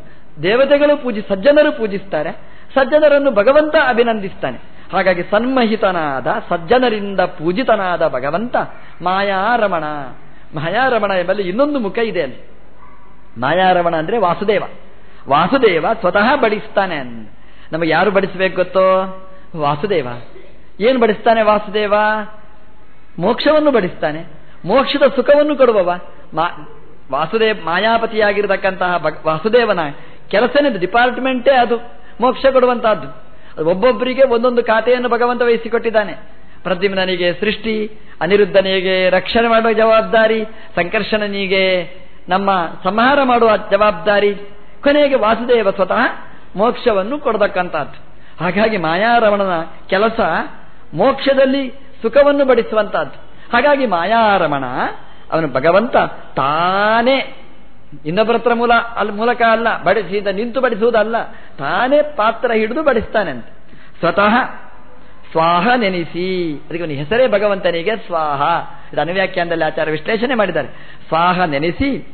ದೇವತೆಗಳು ಪೂಜಿ, ಸಜ್ಜನರು ಪೂಜಿಸ್ತಾರೆ. ಸಜ್ಜನರನ್ನು ಭಗವಂತ ಅಭಿನಂದಿಸ್ತಾನೆ. ಹಾಗಾಗಿ ಸನ್ಮಹಿತನಾದ, ಸಜ್ಜನರಿಂದ ಪೂಜಿತನಾದ ಭಗವಂತ ಮಾಯಾರಮಣ. ಮಾಯಾರಮಣ ಎಂಬಲ್ಲಿ ಇನ್ನೊಂದು ಮುಖ ಇದೆ ಅಲ್ಲಿ. ಮಾಯಾರಮಣ ಅಂದ್ರೆ ವಾಸುದೇವ. ವಾಸುದೇವ ಸ್ವತಃ ಬಡಿಸ್ತಾನೆ ನಮಗೆ ಯಾರು ಬಡಿಸಬೇಕು ಗೊತ್ತೋ? ವಾಸುದೇವ. ಏನು ಬಡಿಸ್ತಾನೆ ವಾಸುದೇವ? ಮೋಕ್ಷವನ್ನು ಬಡಿಸ್ತಾನೆ. ಮೋಕ್ಷದ ಸುಖವನ್ನು ಕೊಡುವವ. ವಾಸುದೇವ್, ಮಾಯಾಪತಿಯಾಗಿರತಕ್ಕಂತಹ ವಾಸುದೇವನ ಕೆಲಸನೇ ಡಿಪಾರ್ಟ್ಮೆಂಟೇ ಅದು. ಮೋಕ್ಷ ಕೊಡುವಂತಹದ್ದು. ಒಬ್ಬೊಬ್ಬರಿಗೆ ಒಂದೊಂದು ಖಾತೆಯನ್ನು ಭಗವಂತ ವಹಿಸಿಕೊಟ್ಟಿದ್ದಾನೆ. ಪ್ರದ್ಯುಮ್ನಿಗೆ ಸೃಷ್ಟಿ, ಅನಿರುದ್ಧನಿಗೆ ರಕ್ಷಣೆ ಮಾಡುವ ಜವಾಬ್ದಾರಿ, ಸಂಕರ್ಷಣನಿಗೆ ನಮ್ಮ ಸಂಹಾರ ಮಾಡುವ ಜವಾಬ್ದಾರಿ, ಕೊನೆಗೆ ವಾಸುದೇವ ಸ್ವತಃ ಮೋಕ್ಷವನ್ನು ಕೊಡತಕ್ಕಂಥದ್ದು. ಹಾಗಾಗಿ ಮಾಯಾರಮಣನ ಕೆಲಸ ಮೋಕ್ಷದಲ್ಲಿ ಸುಖವನ್ನು ಬಡಿಸುವಂತಹದ್ದು ಹಾಗಾಗಿ ಮಾಯಾರಮಣ, ಅವನು ಭಗವಂತ ತಾನೇ. ಇನ್ನೊಬ್ಬರ ಹತ್ರ ಮೂಲ ಅಲ್ಲ ಮೂಲಕ ಅಲ್ಲ, ಬಡಿಸಿ ನಿಂತು ಬಡಿಸುವುದಲ್ಲ. ತಾನೇ ಪಾತ್ರ ಹಿಡಿದು ಬಡಿಸ್ತಾನೆ ಅಂತ ಸ್ವತಃ ಸ್ವಾಹ ನೆನೆಸಿ. ಅದಕ್ಕೆ ಒಂದು ಹೆಸರೇ ಭಗವಂತನಿಗೆ ಸ್ವಾಹ. ಇದು ಅನುವ್ಯಾಖ್ಯಾನದಲ್ಲಿ ಆಚಾರ ವಿಶ್ಲೇಷಣೆ ಮಾಡಿದ್ದಾರೆ. ಸ್ವಾಹ ನೆನೆಸಿ,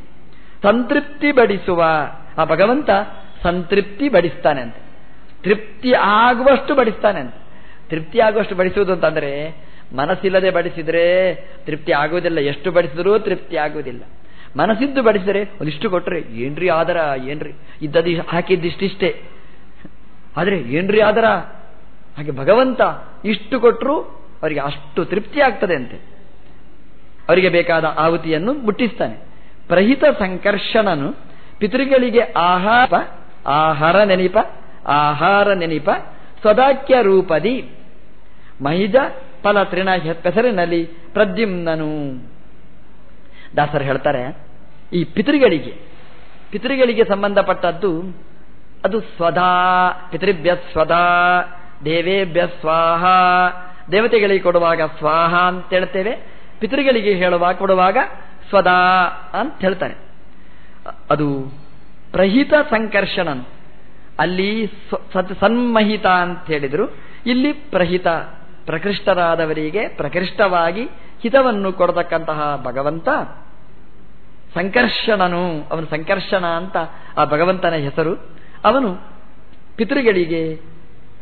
ಸಂತೃಪ್ತಿ ಬಡಿಸುವ. ಆ ಭಗವಂತ ಸಂತೃಪ್ತಿ ಬಡಿಸ್ತಾನೆ ಅಂತ ತೃಪ್ತಿ ಆಗುವಷ್ಟು ಬಡಿಸ್ತಾನೆ ಅಂತ ತೃಪ್ತಿ ಆಗುವಷ್ಟು ಬಡಿಸುವುದು ಅಂತಂದ್ರೆ ಮನಸ್ಸಿಲ್ಲದೆ ಬಡಿಸಿದ್ರೆ ತೃಪ್ತಿ ಆಗುವುದಿಲ್ಲ. ಎಷ್ಟು ಬಡಿಸಿದ್ರೂ ತೃಪ್ತಿ ಆಗುವುದಿಲ್ಲ. ಮನಸ್ಸಿದ್ದು ಬಡಿಸಿದರೆ ಒಂದಿಷ್ಟು ಕೊಟ್ಟರೆ ಏನ್ರಿ ಆದರ, ಏನ್ರಿ? ಇದ್ದದಿ ಹಾಕಿದ್ದಿಷ್ಟಿಷ್ಟೇ ಆದರೆ ಏನ್ರಿ ಆದರ? ಹಾಗೆ ಭಗವಂತ ಇಷ್ಟು ಕೊಟ್ಟರು ಅವರಿಗೆ ಅಷ್ಟು ತೃಪ್ತಿ ಆಗ್ತದೆ ಅಂತೆ. ಅವರಿಗೆ ಬೇಕಾದ ಆಹುತಿಯನ್ನು ಮುಟ್ಟಿಸ್ತಾನೆ. ಪ್ರಹಿತ ಸಂಕರ್ಷಣನು ಪಿತೃಗಳಿಗೆ ಆಹಾರ ಆಹಾರ ನೆನಪ ಆಹಾರ ನೆನಪ ಸದಾಕ್ಯ ರೂಪದಿ, ಮಹಿಜ ಫಲ ತೃಣ ಹೆಸರಿನಲ್ಲಿ ಪ್ರದ್ಯುಮ್ನನು. ದಾಸರು ಹೇಳ್ತಾರೆ, ಈ ಪಿತೃಗಳಿಗೆ ಪಿತೃಗಳಿಗೆ ಸಂಬಂಧಪಟ್ಟದ್ದು, ಅದು ಸ್ವದಾ ಪಿತೃಭ್ಯ ಸ್ವದಾ ದೇವೇಭ್ಯ ಸ್ವಾಹ, ದೇವತೆಗಳಿಗೆ ಕೊಡುವಾಗ ಸ್ವಾಹ ಅಂತ ಹೇಳ್ತೇವೆ, ಪಿತೃಗಳಿಗೆ ಹೇಳುವಾಗ ಕೊಡುವಾಗ ಸ್ವದಾ ಅಂತ ಹೇಳ್ತಾರೆ. ಅದು ಪ್ರಹಿತ ಸಂಕರ್ಷಣನ್, ಅಲ್ಲಿ ಸನ್ಮಹಿತ ಅಂತ ಹೇಳಿದ್ರು, ಇಲ್ಲಿ ಪ್ರಹಿತ, ಪ್ರಕೃಷ್ಟರಾದವರಿಗೆ ಪ್ರಕೃಷ್ಟವಾಗಿ ಹಿತವನ್ನು ಕೊಡತಕ್ಕಂತಹ ಭಗವಂತ ಸಂಕರ್ಷಣನು, ಅವನು ಸಂಕರ್ಷಣ ಅಂತ ಆ ಭಗವಂತನ ಹೆಸರು. ಅವನು ಪಿತೃಗಳಿಗೆ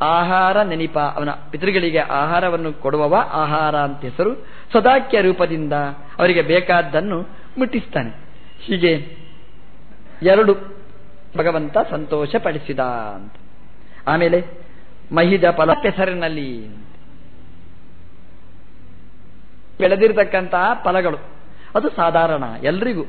ಆಹಾರ ನೆನಪ, ಅವನ ಪಿತೃಗಳಿಗೆ ಆಹಾರವನ್ನು ಕೊಡುವವ ಆಹಾರ ಅಂತ ಹೆಸರು. ಸದಾಕ್ಯ ರೂಪದಿಂದ ಅವರಿಗೆ ಬೇಕಾದ್ದನ್ನು ಮುಟ್ಟಿಸ್ತಾನೆ. ಹೀಗೆ ಎರಡು ಭಗವಂತ ಸಂತೋಷ ಪಡಿಸಿದ ಅಂತ. ಆಮೇಲೆ ಮಹಿದ ಫಲ ಹೆಸರಿನಲ್ಲಿ ಬೆಳೆದಿರತಕ್ಕಂತಹ ಫಲಗಳು. ಅದು ಸಾಧಾರಣ ಎಲ್ರಿಗೂ.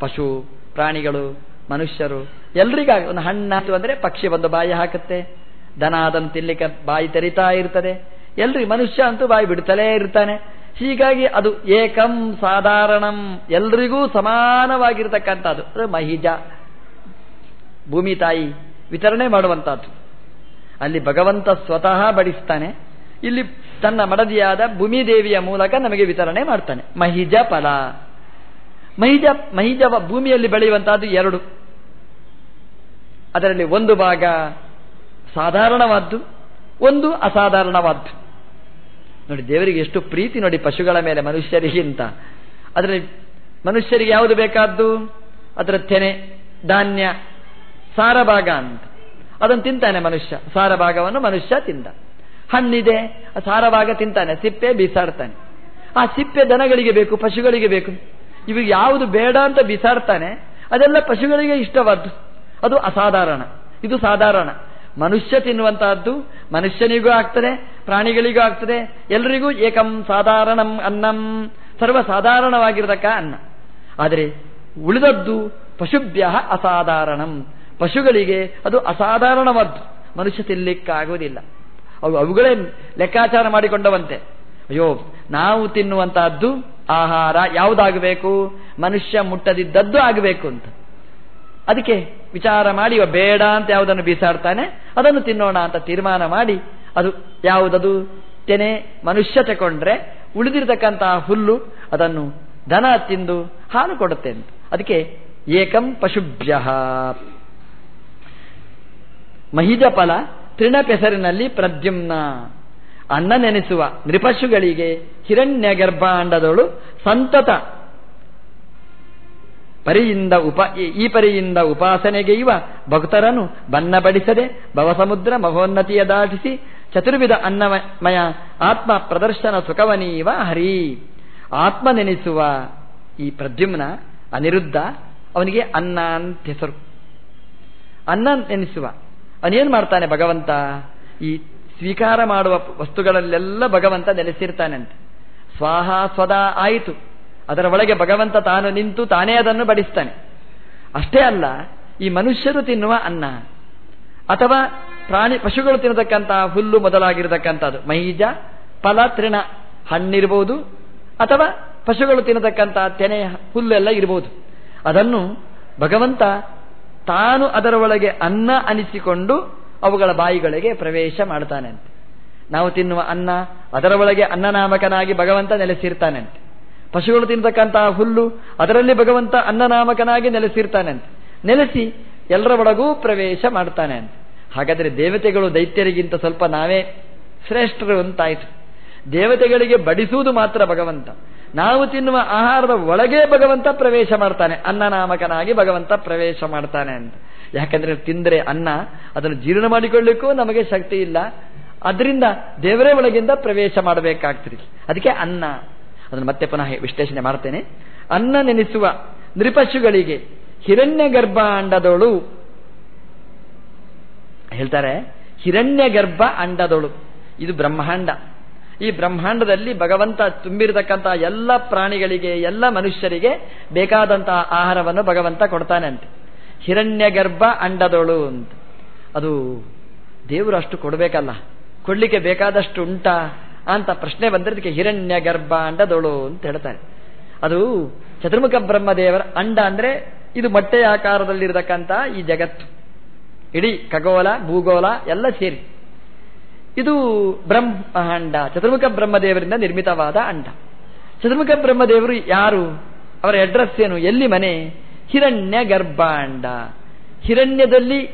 ಪಶು, ಪ್ರಾಣಿಗಳು, ಮನುಷ್ಯರು, ಎಲ್ರಿಗಾಗಿ ಒಂದು ಹಣ್ಣಾಯ್ತು ಅಂದರೆ ಪಕ್ಷಿ ಬಂದು ಬಾಯಿ ಹಾಕುತ್ತೆ. ದನ ಅದನ್ನು ತಿನ್ಲಿಕ್ಕೆ ಬಾಯಿ ತೆರಿತಾ ಇರ್ತದೆ. ಎಲ್ರಿ ಮನುಷ್ಯ ಅಂತೂ ಬಾಯಿ ಬಿಡ್ತಲೇ ಇರ್ತಾನೆ. ಹೀಗಾಗಿ ಅದು ಏಕಂ ಸಾಧಾರಣಂ. ಎಲ್ರಿಗೂ ಸಮಾನವಾಗಿರ್ತಕ್ಕಂಥದ್ದು. ಅದು ಮಹಿಜ. ಭೂಮಿ ತಾಯಿ ವಿತರಣೆ ಮಾಡುವಂತಹದ್ದು ಅಲ್ಲಿ ಭಗವಂತ ಸ್ವತಃ ಬಡಿಸ್ತಾನೆ. ಇಲ್ಲಿ ತನ್ನ ಮಡದಿಯಾದ ಭೂಮಿ ದೇವಿಯ ಮೂಲಕ ನಮಗೆ ವಿತರಣೆ ಮಾಡ್ತಾನೆ. ಮಹಿಜ ಫಲ. ಮಹಿಜ ಮಹಿಜ ಭೂಮಿಯಲ್ಲಿ ಬೆಳೆಯುವಂತಹದ್ದು ಎರಡು. ಅದರಲ್ಲಿ ಒಂದು ಭಾಗ ಸಾಧಾರಣವಾದ್ದು, ಒಂದು ಅಸಾಧಾರಣವಾದ್ದು. ನೋಡಿ, ದೇವರಿಗೆ ಎಷ್ಟು ಪ್ರೀತಿ ನೋಡಿ ಪಶುಗಳ ಮೇಲೆ ಮನುಷ್ಯರಿಗಿಂತ ಅದರಲ್ಲಿ ಮನುಷ್ಯರಿಗೆ ಯಾವುದು ಬೇಕಾದ್ದು? ಅದರ ತೆನೆ, ಧಾನ್ಯ ಸಾರಭಾಗ ಅಂತ. ಅದನ್ನು ತಿಂತಾನೆ ಮನುಷ್ಯ. ಸಾರಭಾಗವನ್ನು ಮನುಷ್ಯ ತಿಂದ. ಹಣ್ಣಿದೆ, ಆ ಸಾರಭಾಗ ತಿಂತಾನೆ. ಸಿಪ್ಪೆ ಬೀಸಾಡ್ತಾನೆ. ಆ ಸಿಪ್ಪೆ ದನಗಳಿಗೆ ಬೇಕು, ಪಶುಗಳಿಗೆ ಬೇಕು. ಇವು ಯಾವುದು ಬೇಡ ಅಂತ ಬಿಸಾಡ್ತಾನೆ, ಅದೆಲ್ಲ ಪಶುಗಳಿಗೆ ಇಷ್ಟವಾದ್ದು. ಅದು ಅಸಾಧಾರಣ. ಇದು ಸಾಧಾರಣ. ಮನುಷ್ಯ ತಿನ್ನುವಂತಹದ್ದು ಮನುಷ್ಯನಿಗೂ ಆಗ್ತದೆ, ಪ್ರಾಣಿಗಳಿಗೂ ಆಗ್ತದೆ, ಎಲ್ರಿಗೂ ಏಕಂ ಸಾಧಾರಣಂ ಅನ್ನಂ. ಸರ್ವ ಸಾಧಾರಣವಾಗಿರತಕ್ಕ ಅನ್ನ. ಆದರೆ ಉಳಿದದ್ದು ಪಶುಭ್ಯ ಅಸಾಧಾರಣಂ. ಪಶುಗಳಿಗೆ ಅದು ಅಸಾಧಾರಣವಾದ್ದು. ಮನುಷ್ಯ ತಿನ್ನಲಿಕ್ಕಾಗುವುದಿಲ್ಲ ಅವು ಅವುಗಳೇ ಲೆಕ್ಕಾಚಾರ ಮಾಡಿಕೊಂಡವಂತೆ. ಅಯ್ಯೋ, ನಾವು ತಿನ್ನುವಂತಹದ್ದು ಆಹಾರ ಯಾವುದಾಗಬೇಕು? ಮನುಷ್ಯ ಮುಟ್ಟದಿದ್ದದ್ದು ಆಗಬೇಕು ಅಂತ. ಅದಕ್ಕೆ ವಿಚಾರ ಮಾಡಿ ಬೇಡ ಅಂತ ಯಾವುದನ್ನು ಬೀಸಾಡ್ತಾನೆ? ಅದನ್ನು ತಿನ್ನೋಣ ಅಂತ ತೀರ್ಮಾನ ಮಾಡಿ, ಅದು ಯಾವುದದು? ತೆನೆ ಮನುಷ್ಯ ತಕೊಂಡ್ರೆ ಉಳಿದಿರತಕ್ಕಂತಹ ಹುಲ್ಲು, ಅದನ್ನು ದನ ತಿಂದು ಹಾಲು ಕೊಡುತ್ತೆ ಅಂತ. ಅದಕ್ಕೆ ಏಕಂ ಪಶುಭ್ಯ. ಮಹಿಜ ಫಲ ತೃಣಪೆಸರಿನಲ್ಲಿ ಪ್ರದ್ಯುಮ್ನ. ಅನ್ನ ನೆನೆಸುವ ನೃಪಶುಗಳಿಗೆ ಹಿರಣ್ಯ ಗರ್ಭಾಂಡದಳು ಸಂತತ. ಪರಿಯಿಂದ ಉಪ ಈ ಪರಿಯಿಂದ ಉಪಾಸನೆಗೈವ ಭಕ್ತರನ್ನು ಬನ್ನಬಡಿಸದೆ ಭವಸಮುದ್ರ ಮಹೋನ್ನತಿಯ ದಾಟಿಸಿ ಚತುರ್ವಿಧ ಅನ್ನಮಯ ಆತ್ಮ ಪ್ರದರ್ಶನ ಸುಖವನೀವ ಹರಿ. ಆತ್ಮ ನೆನೆಸುವ ಈ ಪ್ರದ್ಯುಮ್ನ ಅನಿರುದ್ಧ ಅವನಿಗೆ ಅನ್ನ ಅಂತ ಹೆಸರು ಅನ್ನ ನೆನೆಸುವ ಅವನೇನ್ ಮಾಡ್ತಾನೆ ಭಗವಂತ? ಈ ಸ್ವೀಕಾರ ಮಾಡುವ ವಸ್ತುಗಳಲ್ಲೆಲ್ಲ ಭಗವಂತ ನೆಲೆಸಿರ್ತಾನಂತೆ. ಸ್ವಾಹ ಸ್ವದ ಆಯಿತು. ಅದರ ಒಳಗೆ ಭಗವಂತ ತಾನು ನಿಂತು ತಾನೇ ಅದನ್ನು ಬಡಿಸ್ತಾನೆ. ಅಷ್ಟೇ ಅಲ್ಲ, ಈ ಮನುಷ್ಯರು ತಿನ್ನುವ ಅನ್ನ, ಅಥವಾ ಪ್ರಾಣಿ ಪಶುಗಳು ತಿನ್ನತಕ್ಕಂತಹ ಹುಲ್ಲು ಮೊದಲಾಗಿರತಕ್ಕಂಥದ್ದು, ಮೈಜ, ಫಲ, ತೃಣ, ಹಣ್ಣಿರ್ಬೋದು, ಅಥವಾ ಪಶುಗಳು ತಿನ್ನತಕ್ಕಂತಹ ತೆನೆ, ಹುಲ್ಲೆಲ್ಲ ಇರಬಹುದು ಅದನ್ನು ಭಗವಂತ ತಾನು ಅದರ ಒಳಗೆ ಅನ್ನ ಅನಿಸಿಕೊಂಡು ಅವುಗಳ ಬಾಯಿಗಳಿಗೆ ಪ್ರವೇಶ ಮಾಡ್ತಾನಂತೆ ನಾವು ತಿನ್ನುವ ಅನ್ನ, ಅದರ ಒಳಗೆ ಅನ್ನನಾಮಕನಾಗಿ ಭಗವಂತ ನೆಲೆಸಿರ್ತಾನಂತೆ. ಪಶುಗಳು ತಿನ್ನತಕ್ಕಂತಹ ಹುಲ್ಲು, ಅದರಲ್ಲಿ ಭಗವಂತ ಅನ್ನನಾಮಕನಾಗಿ ನೆಲೆಸಿರ್ತಾನಂತೆ. ನೆಲೆಸಿ ಎಲ್ಲರ ಒಳಗೂ ಪ್ರವೇಶ ಮಾಡ್ತಾನೆ ಅಂತ ಹಾಗಾದರೆ ದೇವತೆಗಳು ದೈತ್ಯರಿಗಿಂತ ಸ್ವಲ್ಪ ನಾವೇ ಶ್ರೇಷ್ಠರು ಅಂತಾಯಿತು. ದೇವತೆಗಳಿಗೆ ಬಡಿಸುವುದು ಮಾತ್ರ ಭಗವಂತ. ನಾವು ತಿನ್ನುವ ಆಹಾರದ ಒಳಗೆ ಭಗವಂತ ಪ್ರವೇಶ ಮಾಡ್ತಾನೆ, ಅನ್ನನಾಮಕನಾಗಿ ಭಗವಂತ ಪ್ರವೇಶ ಮಾಡ್ತಾನೆ ಅಂತ. ಯಾಕಂದ್ರೆ ತಿಂದರೆ ಅನ್ನ, ಅದನ್ನು ಜೀರ್ಣ ಮಾಡಿಕೊಳ್ಳಿಕ್ಕೂ ನಮಗೆ ಶಕ್ತಿ ಇಲ್ಲ. ಅದರಿಂದ ದೇವರೇ ಒಳಗಿಂದ ಪ್ರವೇಶ ಮಾಡಬೇಕಾಗ್ತದೆ. ಅದಕ್ಕೆ ಅನ್ನ. ಅದನ್ನು ಮತ್ತೆ ಪುನಃ ವಿಶ್ಲೇಷಣೆ ಮಾಡ್ತೇನೆ. ಅನ್ನ ನೆನೆಸುವ ನೃಪಶುಗಳಿಗೆ ಹಿರಣ್ಯ ಗರ್ಭ ಅಂಡದೋಳು ಹೇಳ್ತಾರೆ ಹಿರಣ್ಯ ಗರ್ಭ ಅಂಡದೋಳು. ಇದು ಬ್ರಹ್ಮಾಂಡ. ಈ ಬ್ರಹ್ಮಾಂಡದಲ್ಲಿ ಭಗವಂತ ತುಂಬಿರತಕ್ಕಂತಹ ಎಲ್ಲ ಪ್ರಾಣಿಗಳಿಗೆ, ಎಲ್ಲ ಮನುಷ್ಯರಿಗೆ ಬೇಕಾದಂತಹ ಆಹಾರವನ್ನು ಭಗವಂತ ಕೊಡ್ತಾನೆ ಅಂತೆ. ಹಿರಣ್ಯ ಗರ್ಭ ಅಂಡದೊಳು ಅಂತ. ಅದು ದೇವರು ಅಷ್ಟು ಕೊಡಬೇಕಲ್ಲ. ಕೊಡ್ಲಿಕ್ಕೆ ಬೇಕಾದಷ್ಟು ಉಂಟಾ ಅಂತ ಪ್ರಶ್ನೆ ಬಂದ್ರೆ ಅದಕ್ಕೆ ಹಿರಣ್ಯ ಗರ್ಭ ಅಂಡದೊಳು ಅಂತ ಹೇಳ್ತಾರೆ. ಅದು ಚತುರ್ಮುಖ ಬ್ರಹ್ಮದೇವರ ಅಂಡ ಅಂದ್ರೆ ಇದು ಮೊಟ್ಟೆಯ ಆಕಾರದಲ್ಲಿರತಕ್ಕಂತಹ ಈ ಜಗತ್ತು. ಇಡೀ ಖಗೋಲ ಭೂಗೋಳ ಎಲ್ಲ ಸೇರಿ. ಇದು ಬ್ರಹ್ಮ ಅಂಡ ಚತುರ್ಮುಖ ಬ್ರಹ್ಮದೇವರಿಂದ ನಿರ್ಮಿತವಾದ ಅಂಡ. ಚತುರ್ಮುಖ ಬ್ರಹ್ಮದೇವರು ಯಾರು? ಅವರ ಅಡ್ರೆಸ್ ಏನು? ಎಲ್ಲಿ ಮನೆ? ಹಿರಣ್ಯ ಗರ್ಭಾಂಡ. ಹಿರಣ್ಯದಲ್ಲಿ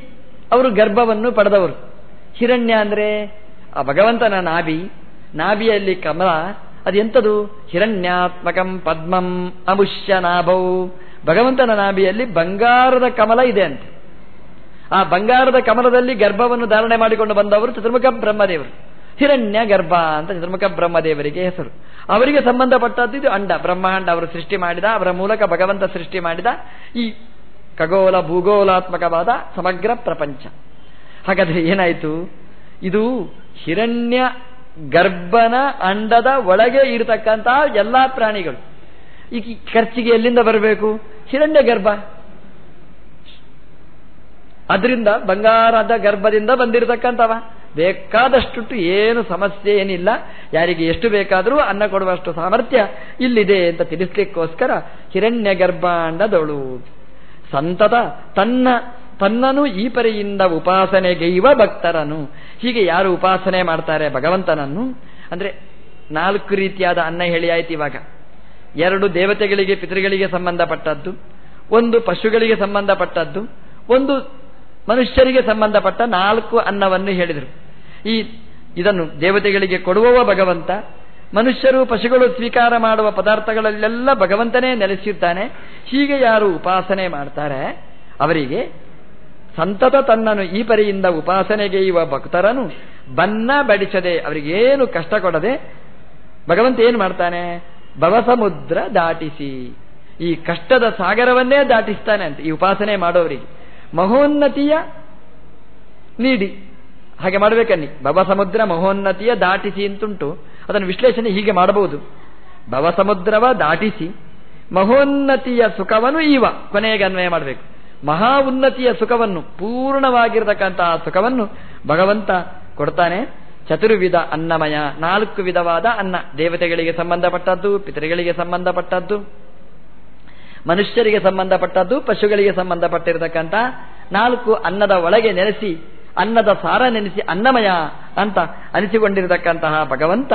ಅವರು ಗರ್ಭವನ್ನು ಪಡೆದವರು. ಹಿರಣ್ಯ ಅಂದ್ರೆ ಆ ಭಗವಂತನ ನಾಭಿ. ನಾಭಿಯಲ್ಲಿ ಕಮಲ. ಅದೆಂಥದು ಹಿರಣ್ಯಾತ್ಮಕಂ ಪದ್ಮಂ ಅಮುಷ್ಯ ನಾಭೌ ಭಗವಂತನ ನಾಭಿಯಲ್ಲಿ ಬಂಗಾರದ ಕಮಲ ಇದೆ ಅಂತ. ಆ ಬಂಗಾರದ ಕಮಲದಲ್ಲಿ ಗರ್ಭವನ್ನು ಧಾರಣೆ ಮಾಡಿಕೊಂಡು ಬಂದವರು ಚತುರ್ಮುಖ ಬ್ರಹ್ಮದೇವರು. ಹಿರಣ್ಯ ಗರ್ಭ ಅಂತ ಚತುರ್ಮುಖ ಬ್ರಹ್ಮದೇವರಿಗೆ ಹೆಸರು. ಅವರಿಗೆ ಸಂಬಂಧಪಟ್ಟದ್ದು ಇದು ಅಂಡ. ಬ್ರಹ್ಮಾಂಡ ಅವರು ಸೃಷ್ಟಿ ಮಾಡಿದ, ಅವರ ಮೂಲಕ ಭಗವಂತ ಸೃಷ್ಟಿ ಮಾಡಿದ ಈ ಖಗೋಲ ಭೂಗೋಲಾತ್ಮಕವಾದ ಸಮಗ್ರ ಪ್ರಪಂಚ. ಹಾಗಾದ್ರೆ ಏನಾಯಿತು? ಇದು ಹಿರಣ್ಯ ಗರ್ಭನ ಅಂಡದ ಒಳಗೆ ಇರತಕ್ಕಂತಹ ಎಲ್ಲಾ ಪ್ರಾಣಿಗಳು. ಈ ಖರ್ಚಿಗೆ ಎಲ್ಲಿಂದ ಬರಬೇಕು? ಹಿರಣ್ಯ ಗರ್ಭ. ಅದರಿಂದ ಬಂಗಾರದ ಗರ್ಭದಿಂದ ಬಂದಿರತಕ್ಕಂಥವ. ಬೇಕಾದಷ್ಟು ಏನು ಸಮಸ್ಯೆ ಏನಿಲ್ಲ. ಯಾರಿಗೆ ಎಷ್ಟು ಬೇಕಾದರೂ ಅನ್ನ ಕೊಡುವಷ್ಟು ಸಾಮರ್ಥ್ಯ ಇಲ್ಲಿದೆ ಅಂತ ತಿಳಿಸ್ಲಿಕ್ಕೋಸ್ಕರ ಹಿರಣ್ಯ ಗರ್ಭಾಂಡದೊಳು ಸಂತತ ತನ್ನ, ತನ್ನನು ಈ ಪರಿಯಿಂದ ಉಪಾಸನೆಗೈವ ಭಕ್ತರನು. ಹೀಗೆ ಯಾರು ಉಪಾಸನೆ ಮಾಡ್ತಾರೆ ಭಗವಂತನನ್ನು? ಅಂದ್ರೆ ನಾಲ್ಕು ರೀತಿಯಾದ ಅನ್ನ ಹೇಳಿ ಆಯ್ತು ಇವಾಗ. ಎರಡು ದೇವತೆಗಳಿಗೆ, ಪಿತೃಗಳಿಗೆ ಸಂಬಂಧಪಟ್ಟದ್ದು, ಒಂದು ಪಶುಗಳಿಗೆ ಸಂಬಂಧಪಟ್ಟದ್ದು, ಒಂದು ಮನುಷ್ಯರಿಗೆ ಸಂಬಂಧಪಟ್ಟ ನಾಲ್ಕು ಅನ್ನವನ್ನು ಹೇಳಿದರು. ಈ, ಇದನ್ನು ದೇವತೆಗಳಿಗೆ ಕೊಡುವವ ಭಗವಂತ, ಮನುಷ್ಯರು ಪಶುಗಳು ಸ್ವೀಕಾರ ಮಾಡುವ ಪದಾರ್ಥಗಳಲ್ಲೆಲ್ಲ ಭಗವಂತನೇ ನೆಲೆಸಿರ್ತಾನೆ. ಹೀಗೆ ಯಾರು ಉಪಾಸನೆ ಮಾಡ್ತಾರೆ? ಅವರಿಗೆ ಸಂತತ ತನ್ನನ್ನು ಈ ಪರಿಯಿಂದ ಉಪಾಸನೆಗೆಯುವ ಭಕ್ತರನು. ಬನ್ನ ಬಡಿಸದೆ ಅವರಿಗೇನು ಕಷ್ಟ ಕೊಡದೆ ಭಗವಂತ ಏನು ಮಾಡ್ತಾನೆ? ಭವಸಮುದ್ರ ದಾಟಿಸಿ. ಈ ಕಷ್ಟದ ಸಾಗರವನ್ನೇ ದಾಟಿಸ್ತಾನೆ ಅಂತ, ಈ ಉಪಾಸನೆ ಮಾಡೋರಿಗೆ ಮಹೋನ್ನತಿಯ ನೀಡಿ. ಹಾಗೆ ಮಾಡಬೇಕನ್ನಿ. ಭವಸಮುದ್ರ ಮಹೋನ್ನತಿಯ ದಾಟಿಸಿ ಅಂತುಂಟು ಅದನ್ನು ವಿಶ್ಲೇಷಣೆ ಹೀಗೆ ಮಾಡಬಹುದು. ಭವಸಮುದ್ರವ ದಾಟಿಸಿ, ಮಹೋನ್ನತಿಯ ಸುಖವನ್ನು ಈವ. ಕೊನೆಗೆ ಅನ್ವಯ ಮಾಡಬೇಕು. ಮಹಾ ಉನ್ನತಿಯ ಸುಖವನ್ನು, ಪೂರ್ಣವಾಗಿರತಕ್ಕಂತಹ ಸುಖವನ್ನು ಭಗವಂತ ಕೊಡ್ತಾನೆ. ಚತುರ್ವಿಧ ಅನ್ನಮಯ, ನಾಲ್ಕು ವಿಧವಾದ ಅನ್ನ. ದೇವತೆಗಳಿಗೆ ಸಂಬಂಧಪಟ್ಟದ್ದು, ಪಿತೃಗಳಿಗೆ ಸಂಬಂಧಪಟ್ಟದ್ದು. ಮನುಷ್ಯರಿಗೆ ಸಂಬಂಧಪಟ್ಟದ್ದು, ಪಶುಗಳಿಗೆ ಸಂಬಂಧಪಟ್ಟಿರತಕ್ಕಂಥ ನಾಲ್ಕು ಅನ್ನದ ಒಳಗೆ ನೆನೆಸಿ, ಅನ್ನದ ಸಾರ ನೆನೆಸಿ, ಅನ್ನಮಯ ಅಂತ ಅನಿಸಿಕೊಂಡಿರತಕ್ಕಂತಹ ಭಗವಂತ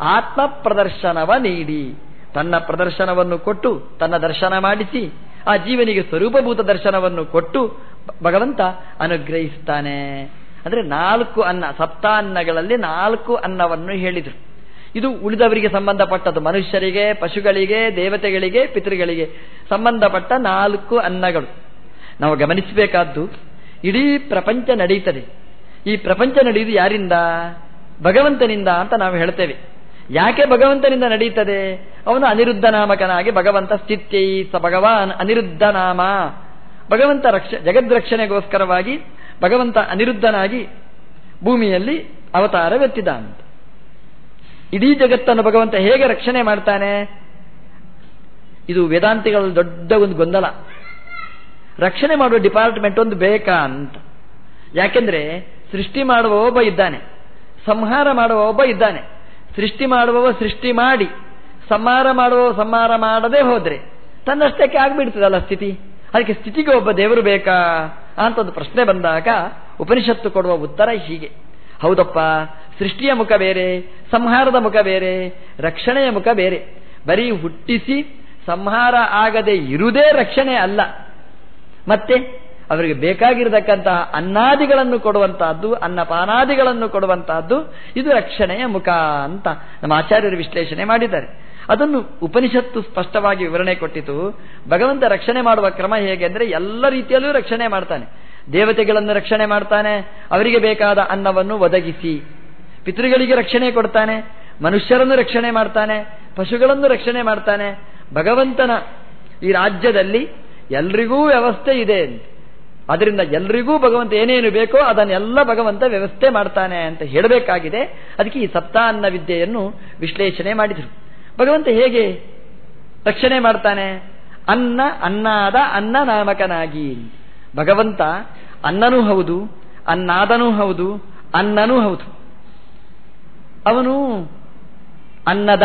ಆತ್ಮ ಪ್ರದರ್ಶನವ ನೀಡಿ. ತನ್ನ ಪ್ರದರ್ಶನವನ್ನು ಕೊಟ್ಟು, ತನ್ನ ದರ್ಶನ ಮಾಡಿಸಿ, ಆ ಜೀವನಿಗೆ ಸ್ವರೂಪಭೂತ ದರ್ಶನವನ್ನು ಕೊಟ್ಟು ಭಗವಂತ ಅನುಗ್ರಹಿಸ್ತಾನೆ ಅಂದ್ರೆ ನಾಲ್ಕು ಅನ್ನ ಸಪ್ತಾನ್ನಗಳಲ್ಲಿ ನಾಲ್ಕು ಅನ್ನವನ್ನು ಹೇಳಿದರು. ಇದು ಉಳಿದವರಿಗೆ ಸಂಬಂಧಪಟ್ಟದ್ದು. ಮನುಷ್ಯರಿಗೆ, ಪಶುಗಳಿಗೆ, ದೇವತೆಗಳಿಗೆ, ಪಿತೃಗಳಿಗೆ ಸಂಬಂಧಪಟ್ಟ ನಾಲ್ಕು ಅನ್ನಗಳು. ನಾವು ಗಮನಿಸಬೇಕಾದ್ದು, ಇಡೀ ಪ್ರಪಂಚ ನಡೀತದೆ ಈ ಪ್ರಪಂಚ ನಡೆಯುವುದು ಯಾರಿಂದ? ಭಗವಂತನಿಂದ ಅಂತ ನಾವು ಹೇಳ್ತೇವೆ. ಯಾಕೆ ಭಗವಂತನಿಂದ ನಡೀತದೆ ಅವನು ಅನಿರುದ್ಧ ನಾಮಕನಾಗಿ ಭಗವಂತ ಸ್ಥಿತ್ಯೈ ಸ ಭಗವಾನ್ ಅನಿರುದ್ಧ ನಾಮ ಭಗವಂತ ರಕ್ಷ ಜಗದ್ರಕ್ಷಣೆಗೋಸ್ಕರವಾಗಿ ಭಗವಂತ ಅನಿರುದ್ಧನಾಗಿ ಭೂಮಿಯಲ್ಲಿ ಅವತಾರವೆತ್ತಿದ ಅಂತ ಇಡೀ ಜಗತ್ತನ್ನು ಭಗವಂತ ಹೇಗೆ ರಕ್ಷಣೆ ಮಾಡ್ತಾನೆ? ಇದು ವೇದಾಂತಿಗಳ ದೊಡ್ಡ ಒಂದು ಗೊಂದಲ. ರಕ್ಷಣೆ ಮಾಡುವ ಡಿಪಾರ್ಟ್ಮೆಂಟ್ ಒಂದು ಬೇಕಾ ಅಂತ ಯಾಕೆಂದ್ರೆ ಸೃಷ್ಟಿ ಮಾಡುವ ಒಬ್ಬ ಇದ್ದಾನೆ. ಸಂಹಾರ ಮಾಡುವ ಒಬ್ಬ ಇದ್ದಾನೆ. ಸೃಷ್ಟಿ ಮಾಡುವವ ಸೃಷ್ಟಿ ಮಾಡಿ. ಸಂಹಾರ ಮಾಡುವ ಸಂಹಾರ ಮಾಡದೆ ಹೋದ್ರೆ ತನ್ನಷ್ಟಕ್ಕೆ ಆಗ್ಬಿಡ್ತದಲ್ಲ ಸ್ಥಿತಿ. ಅದಕ್ಕೆ ಸ್ಥಿತಿಗೆ ಒಬ್ಬ ದೇವರು ಬೇಕಾ? ಅಂತ ಒಂದು ಪ್ರಶ್ನೆ ಬಂದಾಗ ಉಪನಿಷತ್ತು ಕೊಡುವ ಉತ್ತರ ಹೀಗೆ. ಹೌದಪ್ಪ ಸೃಷ್ಟಿಯ ಮುಖ ಬೇರೆ, ಸಂಹಾರದ ಮುಖ ಬೇರೆ, ರಕ್ಷಣೆಯ ಮುಖ ಬೇರೆ. ಬರೀ ಹುಟ್ಟಿಸಿ ಸಂಹಾರ ಆಗದೆ ಇರುವುದೇ ರಕ್ಷಣೆ ಅಲ್ಲ. ಮತ್ತೆ ಅವರಿಗೆ ಬೇಕಾಗಿರತಕ್ಕಂತಹ ಅನ್ನಾದಿಗಳನ್ನು ಕೊಡುವಂತಹದ್ದು, ಅನ್ನಪಾನಾದಿಗಳನ್ನು ಕೊಡುವಂತಹದ್ದು, ಇದು ರಕ್ಷಣೆಯ ಮುಖ ಅಂತ ನಮ್ಮ ಆಚಾರ್ಯರು ವಿಶ್ಲೇಷಣೆ ಮಾಡಿದ್ದಾರೆ. ಅದನ್ನು ಉಪನಿಷತ್ತು ಸ್ಪಷ್ಟವಾಗಿ ವಿವರಣೆ ಕೊಟ್ಟಿತು. ಭಗವಂತ ರಕ್ಷಣೆ ಮಾಡುವ ಕ್ರಮ ಹೇಗೆ ಅಂದರೆ ಎಲ್ಲ ರೀತಿಯಲ್ಲೂ ರಕ್ಷಣೆ ಮಾಡ್ತಾನೆ. ದೇವತೆಗಳನ್ನು ರಕ್ಷಣೆ ಮಾಡ್ತಾನೆ. ಅವರಿಗೆ ಬೇಕಾದ ಅನ್ನವನ್ನು ಒದಗಿಸಿ. ಪಿತೃಗಳಿಗೆ ರಕ್ಷಣೆ ಕೊಡ್ತಾನೆ, ಮನುಷ್ಯರನ್ನು ರಕ್ಷಣೆ ಮಾಡ್ತಾನೆ, ಪಶುಗಳನ್ನು ರಕ್ಷಣೆ ಮಾಡ್ತಾನೆ. ಭಗವಂತನ ಈ ರಾಜ್ಯದಲ್ಲಿ ಎಲ್ರಿಗೂ ವ್ಯವಸ್ಥೆ ಇದೆ ಅದರಿಂದ ಎಲ್ರಿಗೂ ಭಗವಂತ ಏನೇನು ಬೇಕೋ ಅದನ್ನೆಲ್ಲ ಭಗವಂತ ವ್ಯವಸ್ಥೆ ಮಾಡ್ತಾನೆ ಅಂತ ಹೇಳಬೇಕಾಗಿದೆ. ಅದಕ್ಕೆ ಈ ಸಪ್ತಾನ್ನ ವಿದ್ಯೆಯನ್ನು ವಿಶ್ಲೇಷಣೆ ಮಾಡಿದರು. ಭಗವಂತ ಹೇಗೆ ರಕ್ಷಣೆ ಮಾಡ್ತಾನೆ? ಅನ್ನ, ಅನ್ನಾದ ಅನ್ನ ನಾಮಕನಾಗಿ ಭಗವಂತ ಅನ್ನನೂ ಹೌದು, ಅನ್ನಾದನೂ ಹೌದು, ಅನ್ನನೂ ಹೌದು. ಅವನು ಅನ್ನದ,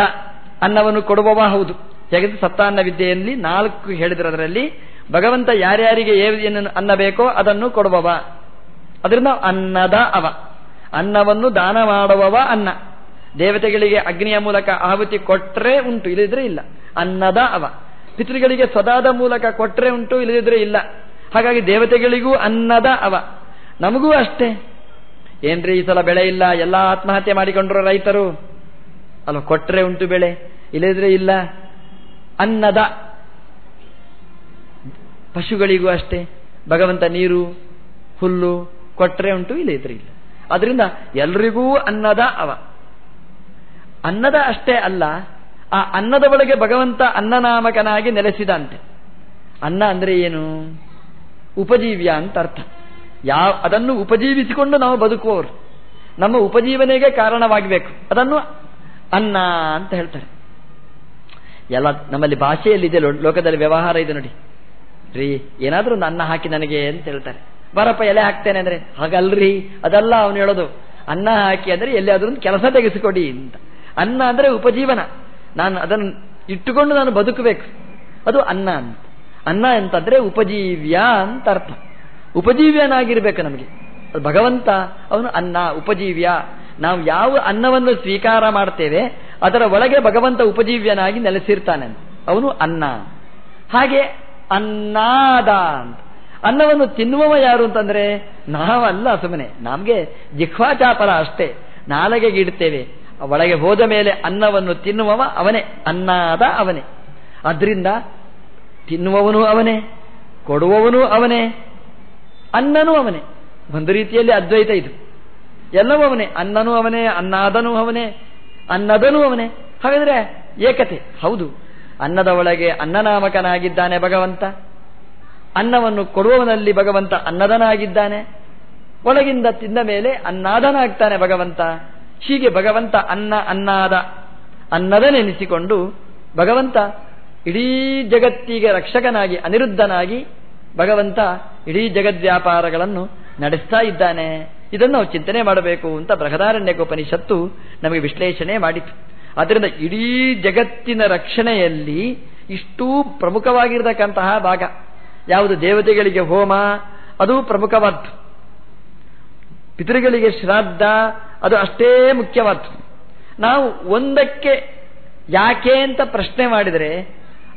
ಅನ್ನವನ್ನು ಕೊಡುವವ ಹೌದು. ಹೇಗೆಂದ್ರೆ ಸತ್ತಾನ್ನ ವಿದ್ಯೆಯಲ್ಲಿ ನಾಲ್ಕು ಹೇಳಿದ್ರದರಲ್ಲಿ ಭಗವಂತ ಯಾರ್ಯಾರಿಗೆ ಏನು ಅನ್ನ ಬೇಕೋ ಅದನ್ನು ಕೊಡುವವ. ಅದರಿಂದ ಅನ್ನದ ಅವ. ಅನ್ನವನ್ನು ದಾನ ಮಾಡುವವ ಅನ್ನ. ದೇವತೆಗಳಿಗೆ ಅಗ್ನಿಯ ಮೂಲಕ ಆಹುತಿ ಕೊಟ್ಟರೆ ಉಂಟು, ಇಲ್ಲದಿದ್ರೆ ಇಲ್ಲ. ಅನ್ನದ ಅವ. ಪಿತೃಗಳಿಗೆ ಸದಾದ ಮೂಲಕ ಕೊಟ್ಟರೆ ಉಂಟು, ಇಲ್ಲದಿದ್ರೆ ಇಲ್ಲ. ಹಾಗಾಗಿ ದೇವತೆಗಳಿಗೂ ಅನ್ನದ ಅವ. ನಮಗೂ ಅಷ್ಟೇ. ಏನ್ರಿ ಈ ಸಲ ಬೆಳೆ ಇಲ್ಲ, ಎಲ್ಲ ಆತ್ಮಹತ್ಯೆ ಮಾಡಿಕೊಂಡ್ರು ರೈತರು? ಅಲ್ಲ ಕೊಟ್ಟರೆ ಉಂಟು ಬೆಳೆ ಇಲ್ಲದ್ರೆ ಇಲ್ಲ. ಅನ್ನದ ಪಶುಗಳಿಗೂ ಅಷ್ಟೇ, ಭಗವಂತ ನೀರು, ಹುಲ್ಲು ಕೊಟ್ಟರೆ ಉಂಟು, ಇಲ್ಲದಿದ್ರೆ ಇಲ್ಲ. ಅದರಿಂದ ಎಲ್ರಿಗೂ ಅನ್ನದ ಅವ. ಅನ್ನದ ಅಷ್ಟೇ ಅಲ್ಲ, ಆ ಅನ್ನದ ಒಳಗೆ ಭಗವಂತ ಅನ್ನನಾಮಕನಾಗಿ ನೆಲೆಸಿದಂತೆ. ಅನ್ನ ಅಂದ್ರೆ ಏನು? ಉಪಜೀವ್ಯ ಅಂತ ಅರ್ಥ. ಯಾವ, ಅದನ್ನು ಉಪಜೀವಿಸಿಕೊಂಡು ನಾವು ಬದುಕುವವರು. ನಮ್ಮ ಉಪಜೀವನೆಗೆ ಕಾರಣವಾಗಬೇಕು. ಅದನ್ನು ಅನ್ನ ಅಂತ ಹೇಳ್ತಾರೆ. ಎಲ್ಲ, ನಮ್ಮಲ್ಲಿ ಭಾಷೆಯಲ್ಲಿದೆ ಲೋಕದಲ್ಲಿ ವ್ಯವಹಾರ ಇದೆ ನೋಡಿ. ರೀ, ಏನಾದರೂ ಒಂದು ಅನ್ನ ಹಾಕಿ ನನಗೆ ಅಂತ ಹೇಳ್ತಾರೆ. ಬರಪ್ಪ, ಎಲೆ ಹಾಕ್ತೇನೆ ಅಂದ್ರೆ, ಹಾಗಲ್ರಿ, ಅದಲ್ಲ ಅವನು ಹೇಳೋದು. ಅನ್ನ ಹಾಕಿ ಅಂದ್ರೆ ಎಲ್ಲಿಯಾದ್ರೂ ಒಂದು ಕೆಲಸ ತೆಗೆಸಿಕೊಡಿ ಅಂತ. ಅನ್ನ ಅಂದ್ರೆ ಉಪಜೀವನ. ನಾನು ಅದನ್ನು ಇಟ್ಟುಕೊಂಡು ನಾನು ಬದುಕಬೇಕು. ಅದು ಅನ್ನ ಅಂತ. ಅನ್ನ ಅಂತಂದರೆ ಉಪಜೀವ್ಯ ಅಂತ ಅರ್ಥ. ಉಪಜೀವ್ಯನಾಗಿರ್ಬೇಕು ನಮಗೆ. ಭಗವಂತ, ಅವನು ಅನ್ನ, ಉಪಜೀವ್ಯ. ನಾವು ಯಾವ ಅನ್ನವನ್ನು ಸ್ವೀಕಾರ ಮಾಡ್ತೇವೆ, ಅದರ ಒಳಗೆ ಭಗವಂತ ಉಪಜೀವ್ಯನಾಗಿ ನೆಲೆಸಿರ್ತಾನೆ ಅವನು ಅನ್ನ. ಹಾಗೆ ಅನ್ನಾದ ಅಂತ. ಅನ್ನವನ್ನು ತಿನ್ನುವವ ಯಾರು ಅಂತಂದ್ರೆ ನಾವಲ್ಲ ಸುಮ್ಮನೆ ನಮಗೆ ಜಿಹ್ವಾಚಾಪರ ಅಷ್ಟೇ. ನಾಲಗೆಗೆ ಇಡ್ತೇವೆ. ಒಳಗೆ ಹೋದ ಮೇಲೆ ಅನ್ನವನ್ನು ತಿನ್ನುವವ ಅವನೇ. ಅನ್ನಾದ ಅವನೇ. ಅದರಿಂದ ತಿನ್ನುವವನು ಅವನೇ, ಕೊಡುವವನು ಅವನೇ. ಅನ್ನನೂ ಅವನೇ. ಒಂದು ರೀತಿಯಲ್ಲಿ ಅದ್ವೈತ ಇದು. ಎಲ್ಲವೂ ಅವನೇ. ಅನ್ನನೂ ಅವನೇ, ಅನ್ನಾದನೂ ಅವನೇ, ಅನ್ನದನೂ ಅವನೇ. ಹಾಗಾದ್ರೆ ಏಕತೆ. ಹೌದು. ಅನ್ನದ ಒಳಗೆ ಅನ್ನನಾಮಕನಾಗಿದ್ದಾನೆ ಭಗವಂತ. ಅನ್ನವನ್ನು ಕೊಡುವವನಲ್ಲಿ ಭಗವಂತ ಅನ್ನದನಾಗಿದ್ದಾನೆ. ಒಳಗಿಂದ ತಿಂದ ಮೇಲೆ ಅನ್ನಾದನಾಗ್ತಾನೆ ಭಗವಂತ. ಹೀಗೆ ಭಗವಂತ ಅನ್ನ, ಅನ್ನಾದ, ಅನ್ನದನೆನಿಸಿಕೊಂಡು ಭಗವಂತ ಇಡೀ ಜಗತ್ತಿಗೆ ರಕ್ಷಕನಾಗಿ ಅನಿರುದ್ಧನಾಗಿ ಭಗವಂತ ಇಡೀ ಜಗದ್ವ್ಯಾಪಾರಗಳನ್ನು ನಡೆಸ್ತಾ ಇದ್ದಾನೆ. ಇದನ್ನು ನಾವು ಚಿಂತನೆ ಮಾಡಬೇಕು ಅಂತ ಬೃಹದಾರಣ್ಯಕೋಪನಿಷತ್ತು ನಮಗೆ ವಿಶ್ಲೇಷಣೆ ಮಾಡಿತು. ಆದ್ದರಿಂದ ಇಡೀ ಜಗತ್ತಿನ ರಕ್ಷಣೆಯಲ್ಲಿ ಇಷ್ಟೂ ಪ್ರಮುಖವಾಗಿರತಕ್ಕಂತಹ ಭಾಗ. ಯಾವುದು ದೇವತೆಗಳಿಗೆ ಹೋಮ, ಅದು ಪ್ರಮುಖವಾದ್ದು. ಪಿತೃಗಳಿಗೆ ಶ್ರಾದ್ದ, ಅದು ಅಷ್ಟೇ ಮುಖ್ಯವಾದ್ದು. ನಾವು ಒಂದಕ್ಕೆ ಯಾಕೆ ಅಂತ ಪ್ರಶ್ನೆ ಮಾಡಿದರೆ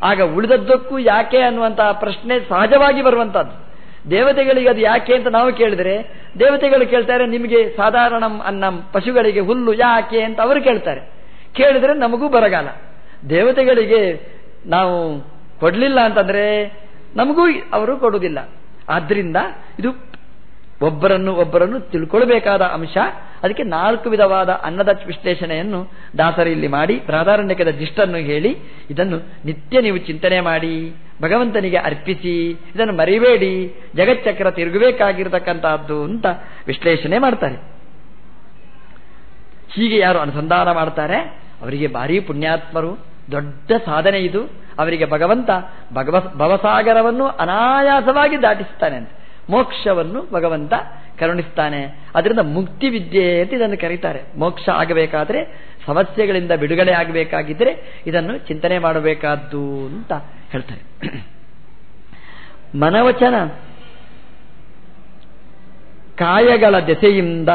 ಆಗ ಉಳಿದದ್ದಕ್ಕೂ ಯಾಕೆ ಅನ್ನುವಂತಹ ಪ್ರಶ್ನೆ ಸಹಜವಾಗಿ ಬರುವಂತಹದ್ದು. ದೇವತೆಗಳಿಗೆ ಅದು ಯಾಕೆ ಅಂತ ನಾವು ಕೇಳಿದರೆ, ದೇವತೆಗಳು ಕೇಳ್ತಾರೆ, ನಿಮಗೆ ಸಾಧಾರಣ ಅನ್ನಂ, ಪಶುಗಳಿಗೆ ಹುಲ್ಲು ಯಾಕೆ ಅಂತ ಅವರು ಕೇಳ್ತಾರೆ. ಕೇಳಿದರೆ ನಮಗೂ ಬರಗಾಲ. ದೇವತೆಗಳಿಗೆ ನಾವು ಕೊಡಲಿಲ್ಲ ಅಂತಂದ್ರೆ ನಮಗೂ ಅವರು ಕೊಡುವುದಿಲ್ಲ. ಆದ್ರಿಂದ ಇದು ಒಬ್ಬರನ್ನು ಒಬ್ಬರನ್ನು ತಿಳ್ಕೊಳ್ಬೇಕಾದ ಅಂಶ ಅದಕ್ಕೆ ನಾಲ್ಕು ವಿಧವಾದ ಅನ್ನದ ವಿಶ್ಲೇಷಣೆಯನ್ನು ದಾಸರು ಇಲ್ಲಿ ಮಾಡಿ ಪ್ರಾಧಾರಣ್ಯಕದ ದಿಷ್ಟನ್ನು ಹೇಳಿ, ಇದನ್ನು ನಿತ್ಯ ನೀವು ಚಿಂತನೆ ಮಾಡಿ, ಭಗವಂತನಿಗೆ ಅರ್ಪಿಸಿ, ಇದನ್ನು ಮರಿಬೇಡಿ, ಜಗಚ್ಚಕ್ರ ತಿರುಗಬೇಕಾಗಿರತಕ್ಕಂತಹದ್ದು ಅಂತ ವಿಶ್ಲೇಷಣೆ ಮಾಡ್ತಾರೆ. ಹೀಗೆ ಯಾರು ಅನುಸಂಧಾನ ಮಾಡ್ತಾರೆ? ಅವರಿಗೆ ಭಾರಿ ಪುಣ್ಯಾತ್ಮರು, ದೊಡ್ಡ ಸಾಧನೆ ಇದು. ಅವರಿಗೆ ಭಗವಂತ ಭಗವ ಭವಸಾಗರವನ್ನು ಅನಾಯಾಸವಾಗಿ ದಾಟಿಸ್ತಾನೆ ಅಂತ. ಮೋಕ್ಷವನ್ನು ಭಗವಂತ ಕರುಣಿಸ್ತಾನೆ. ಅದರಿಂದ ಮುಕ್ತಿ ವಿದ್ಯೆ ಅಂತ ಇದನ್ನು ಕರೀತಾರೆ. ಮೋಕ್ಷ ಆಗಬೇಕಾದ್ರೆ, ಸಮಸ್ಯೆಗಳಿಂದ ಬಿಡುಗಡೆ ಆಗಬೇಕಾಗಿದ್ರೆ ಇದನ್ನು ಚಿಂತನೆ ಮಾಡಬೇಕಾದ್ದು ಅಂತ ಹೇಳ್ತಾರೆ. ಮನವಚನ. ಕಾಯಗಳ ದೆಸೆಯಿಂದ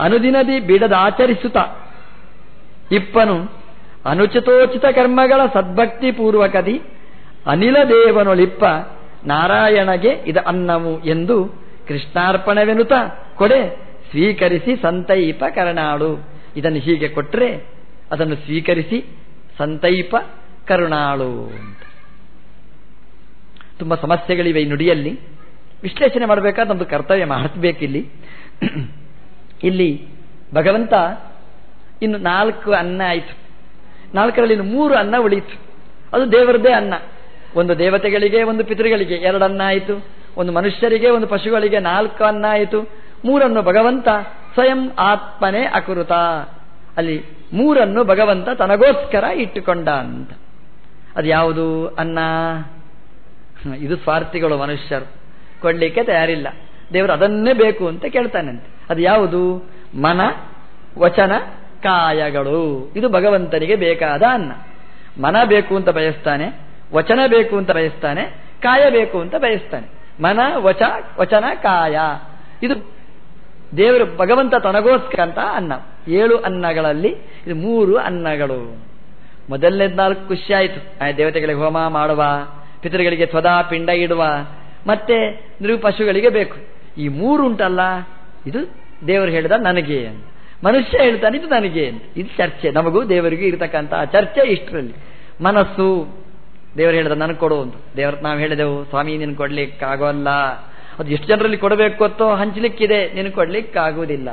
ಅನುದಿನದಿ ಬಿಡದಾಚರಿಸುತ್ತ ಇಪ್ಪನು ಅನುಚಿತೋಚಿತ ಕರ್ಮಗಳ ಸದ್ಭಕ್ತಿ ಪೂರ್ವಕದಿ ಅನಿಲ ದೇವನೊಳಿಪ್ಪ ನಾರಾಯಣಗೆ ಇದ ಅನ್ನವು ಎಂದು ಕೃಷ್ಣಾರ್ಪಣವೆನುತ ಕೊಡೆ, ಸ್ವೀಕರಿಸಿ ಸಂತೈಪ ಕರುಣಾಳು. ಇದನ್ನು ಹೀಗೆ ಕೊಟ್ಟರೆ ಅದನ್ನು ಸ್ವೀಕರಿಸಿ ಸಂತೈಪ ಕರುಣಾಳು ತುಂಬ ಸಮಸ್ಯೆಗಳಿವೆ ಈ ನುಡಿಯಲ್ಲಿ. ವಿಶ್ಲೇಷಣೆ ಮಾಡಬೇಕಾದ ಒಂದು ಕರ್ತವ್ಯ ಮಾಡಬೇಕಿಲ್ಲಿ ಇಲ್ಲಿ ಭಗವಂತ ಇನ್ನು ನಾಲ್ಕು ಅನ್ನ ಆಯಿತು ನಾಲ್ಕರಲ್ಲಿ ಇನ್ನು ಮೂರು ಅನ್ನ ಉಳಿಯಿತು. ಅದು ದೇವರದೇ ಅನ್ನ. ಒಂದು ದೇವತೆಗಳಿಗೆ, ಒಂದು ಪಿತೃಗಳಿಗೆ ಎರಡನ್ನಾಯಿತು. ಒಂದು ಮನುಷ್ಯರಿಗೆ, ಒಂದು ಪಶುಗಳಿಗೆ ನಾಲ್ಕು ಅನ್ನ ಆಯಿತು ಮೂರನ್ನು ಭಗವಂತ ಸ್ವಯಂ ಆತ್ಮನೇ ಅಕುರುತ ಅಲ್ಲಿ ಮೂರನ್ನು ಭಗವಂತ ತನಗೋಸ್ಕರ ಇಟ್ಟುಕೊಂಡ ಅಂತ. ಅದು ಯಾವುದು ಅನ್ನ. ಇದು ಸ್ವಾರ್ಥಿಗಳು ಮನುಷ್ಯರು. ಕೊಡ್ಲಿಕ್ಕೆ ತಯಾರಿಲ್ಲ. ದೇವರು ಅದನ್ನೇ ಬೇಕು ಅಂತ ಕೇಳ್ತಾನಂತೆ. ಅದು ಯಾವುದು? ಮನ, ವಚನ, ಕಾಯಗಳು. ಇದು ಭಗವಂತನಿಗೆ ಬೇಕಾದ ಅನ್ನ. ಮನ ಬೇಕು ಅಂತ ಬಯಸ್ತಾನೆ. ವಚನ ಬೇಕು ಅಂತ ಬಯಸ್ತಾನೆ, ಕಾಯ ಬೇಕು ಅಂತ ಬಯಸ್ತಾನೆ. ಮನ, ವಚ, ವಚನ, ಕಾಯ. ಇದು ದೇವರು ಭಗವಂತ ತನಗೋಸ್ಕರ ಅಂತ ಅನ್ನ. ಏಳು ಅನ್ನಗಳಲ್ಲಿ ಇದು ಮೂರು ಅನ್ನಗಳು. ಮೊದಲನೇದ್ ನಾಲ್ಕು ಖುಷಿ ಆಯಿತು. ದೇವತೆಗಳಿಗೆ ಹೋಮ ಮಾಡುವ, ಪಿತೃಗಳಿಗೆ ತ್ವದಾ ಪಿಂಡ ಇಡುವ, ಮತ್ತೆ ನೀವು ಪಶುಗಳಿಗೆ ಬೇಕು. ಈ ಮೂರು ಉಂಟಲ್ಲ, ಇದು ದೇವರು ಹೇಳಿದ ನನಗೆ ಮನುಷ್ಯ ಹೇಳ್ತಾನೆ, ಇದು ನನಗೆ ಇದು ಚರ್ಚೆ. ನಮಗೂ ದೇವರಿಗೂ ಇರತಕ್ಕಂತಹ ಚರ್ಚೆ ಇಷ್ಟರಲ್ಲಿ. ಮನಸ್ಸು ದೇವರು ಹೇಳಿದ ನನಗೆ ಕೊಡು ಅಂತ ದೇವ್ರ ನಾವು ಹೇಳಿದೆವು, ಸ್ವಾಮಿ ನಿನ್ ಕೊಡ್ಲಿಕ್ಕಾಗೋಲ್ಲ. ಅದು ಎಷ್ಟು ಜನರಲ್ಲಿ ಕೊಡಬೇಕು ಅಂತೋ ಹಂಚಲಿಕ್ಕಿದೆ, ನಿನ್ ಕೊಡ್ಲಿಕ್ಕಾಗುವುದಿಲ್ಲ.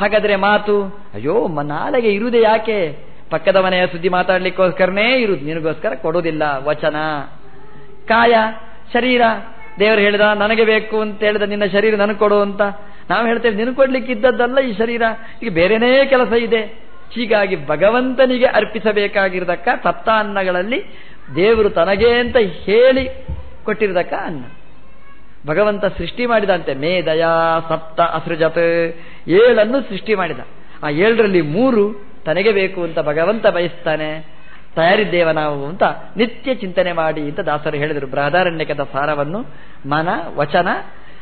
ಹಾಗಾದ್ರೆ ಮಾತು, ಅಯ್ಯೋ ನಾಲೆಗೆ ಇರುದೆ ಯಾಕೆ? ಪಕ್ಕದ ಮನೆಯ ಸುದ್ದಿ ಮಾತಾಡ್ಲಿಕ್ಕೋಸ್ಕರನೇ ಇರುದು, ನಿನಗೋಸ್ಕರ ಕೊಡುವುದಿಲ್ಲ, ವಚನ. ಕಾಯ, ಶರೀರ, ದೇವರು ಹೇಳಿದ ನನಗೆ ಬೇಕು ಅಂತ ಹೇಳಿದ ನಿನ್ನ ಶರೀರ ನನಗೆ ಕೊಡು ಅಂತ. ನಾವು ಹೇಳ್ತೇವೆ ನಿನಗೆ ಕೊಡ್ಲಿಕ್ಕಿದ್ದದ್ದಲ್ಲ ಈ ಶರೀರ, ಈಗ ಬೇರೆನೇ ಕೆಲಸ ಇದೆ. ಹೀಗಾಗಿ ಭಗವಂತನಿಗೆ ಅರ್ಪಿಸಬೇಕಾಗಿರತಕ್ಕ ಸಪ್ತ ಅನ್ನಗಳಲ್ಲಿ ದೇವರು ತನಗೇ ಅಂತ ಹೇಳಿ ಕೊಟ್ಟಿರತಕ್ಕ ಅನ್ನ. ಭಗವಂತ ಸೃಷ್ಟಿ ಮಾಡಿದಂತೆ ಮೇದಯ ಸಪ್ತ ಅಸೃಜತ್ ಏಳನ್ನು ಸೃಷ್ಟಿ ಮಾಡಿದ. ಆ ಏಳರಲ್ಲಿ ಮೂರು ತನಗೆ ಬೇಕು ಅಂತ ಭಗವಂತ ಬಯಸ್ತಾನೆ, ತಯಾರಿದ್ದೇವ ನಾವು ಅಂತ ನಿತ್ಯ ಚಿಂತನೆ ಮಾಡಿ ಅಂತ ದಾಸರು ಹೇಳಿದರು. ಬೃಹದಾರಣ್ಯಕದ ಸಾರವನ್ನು ಮನ, ವಚನ,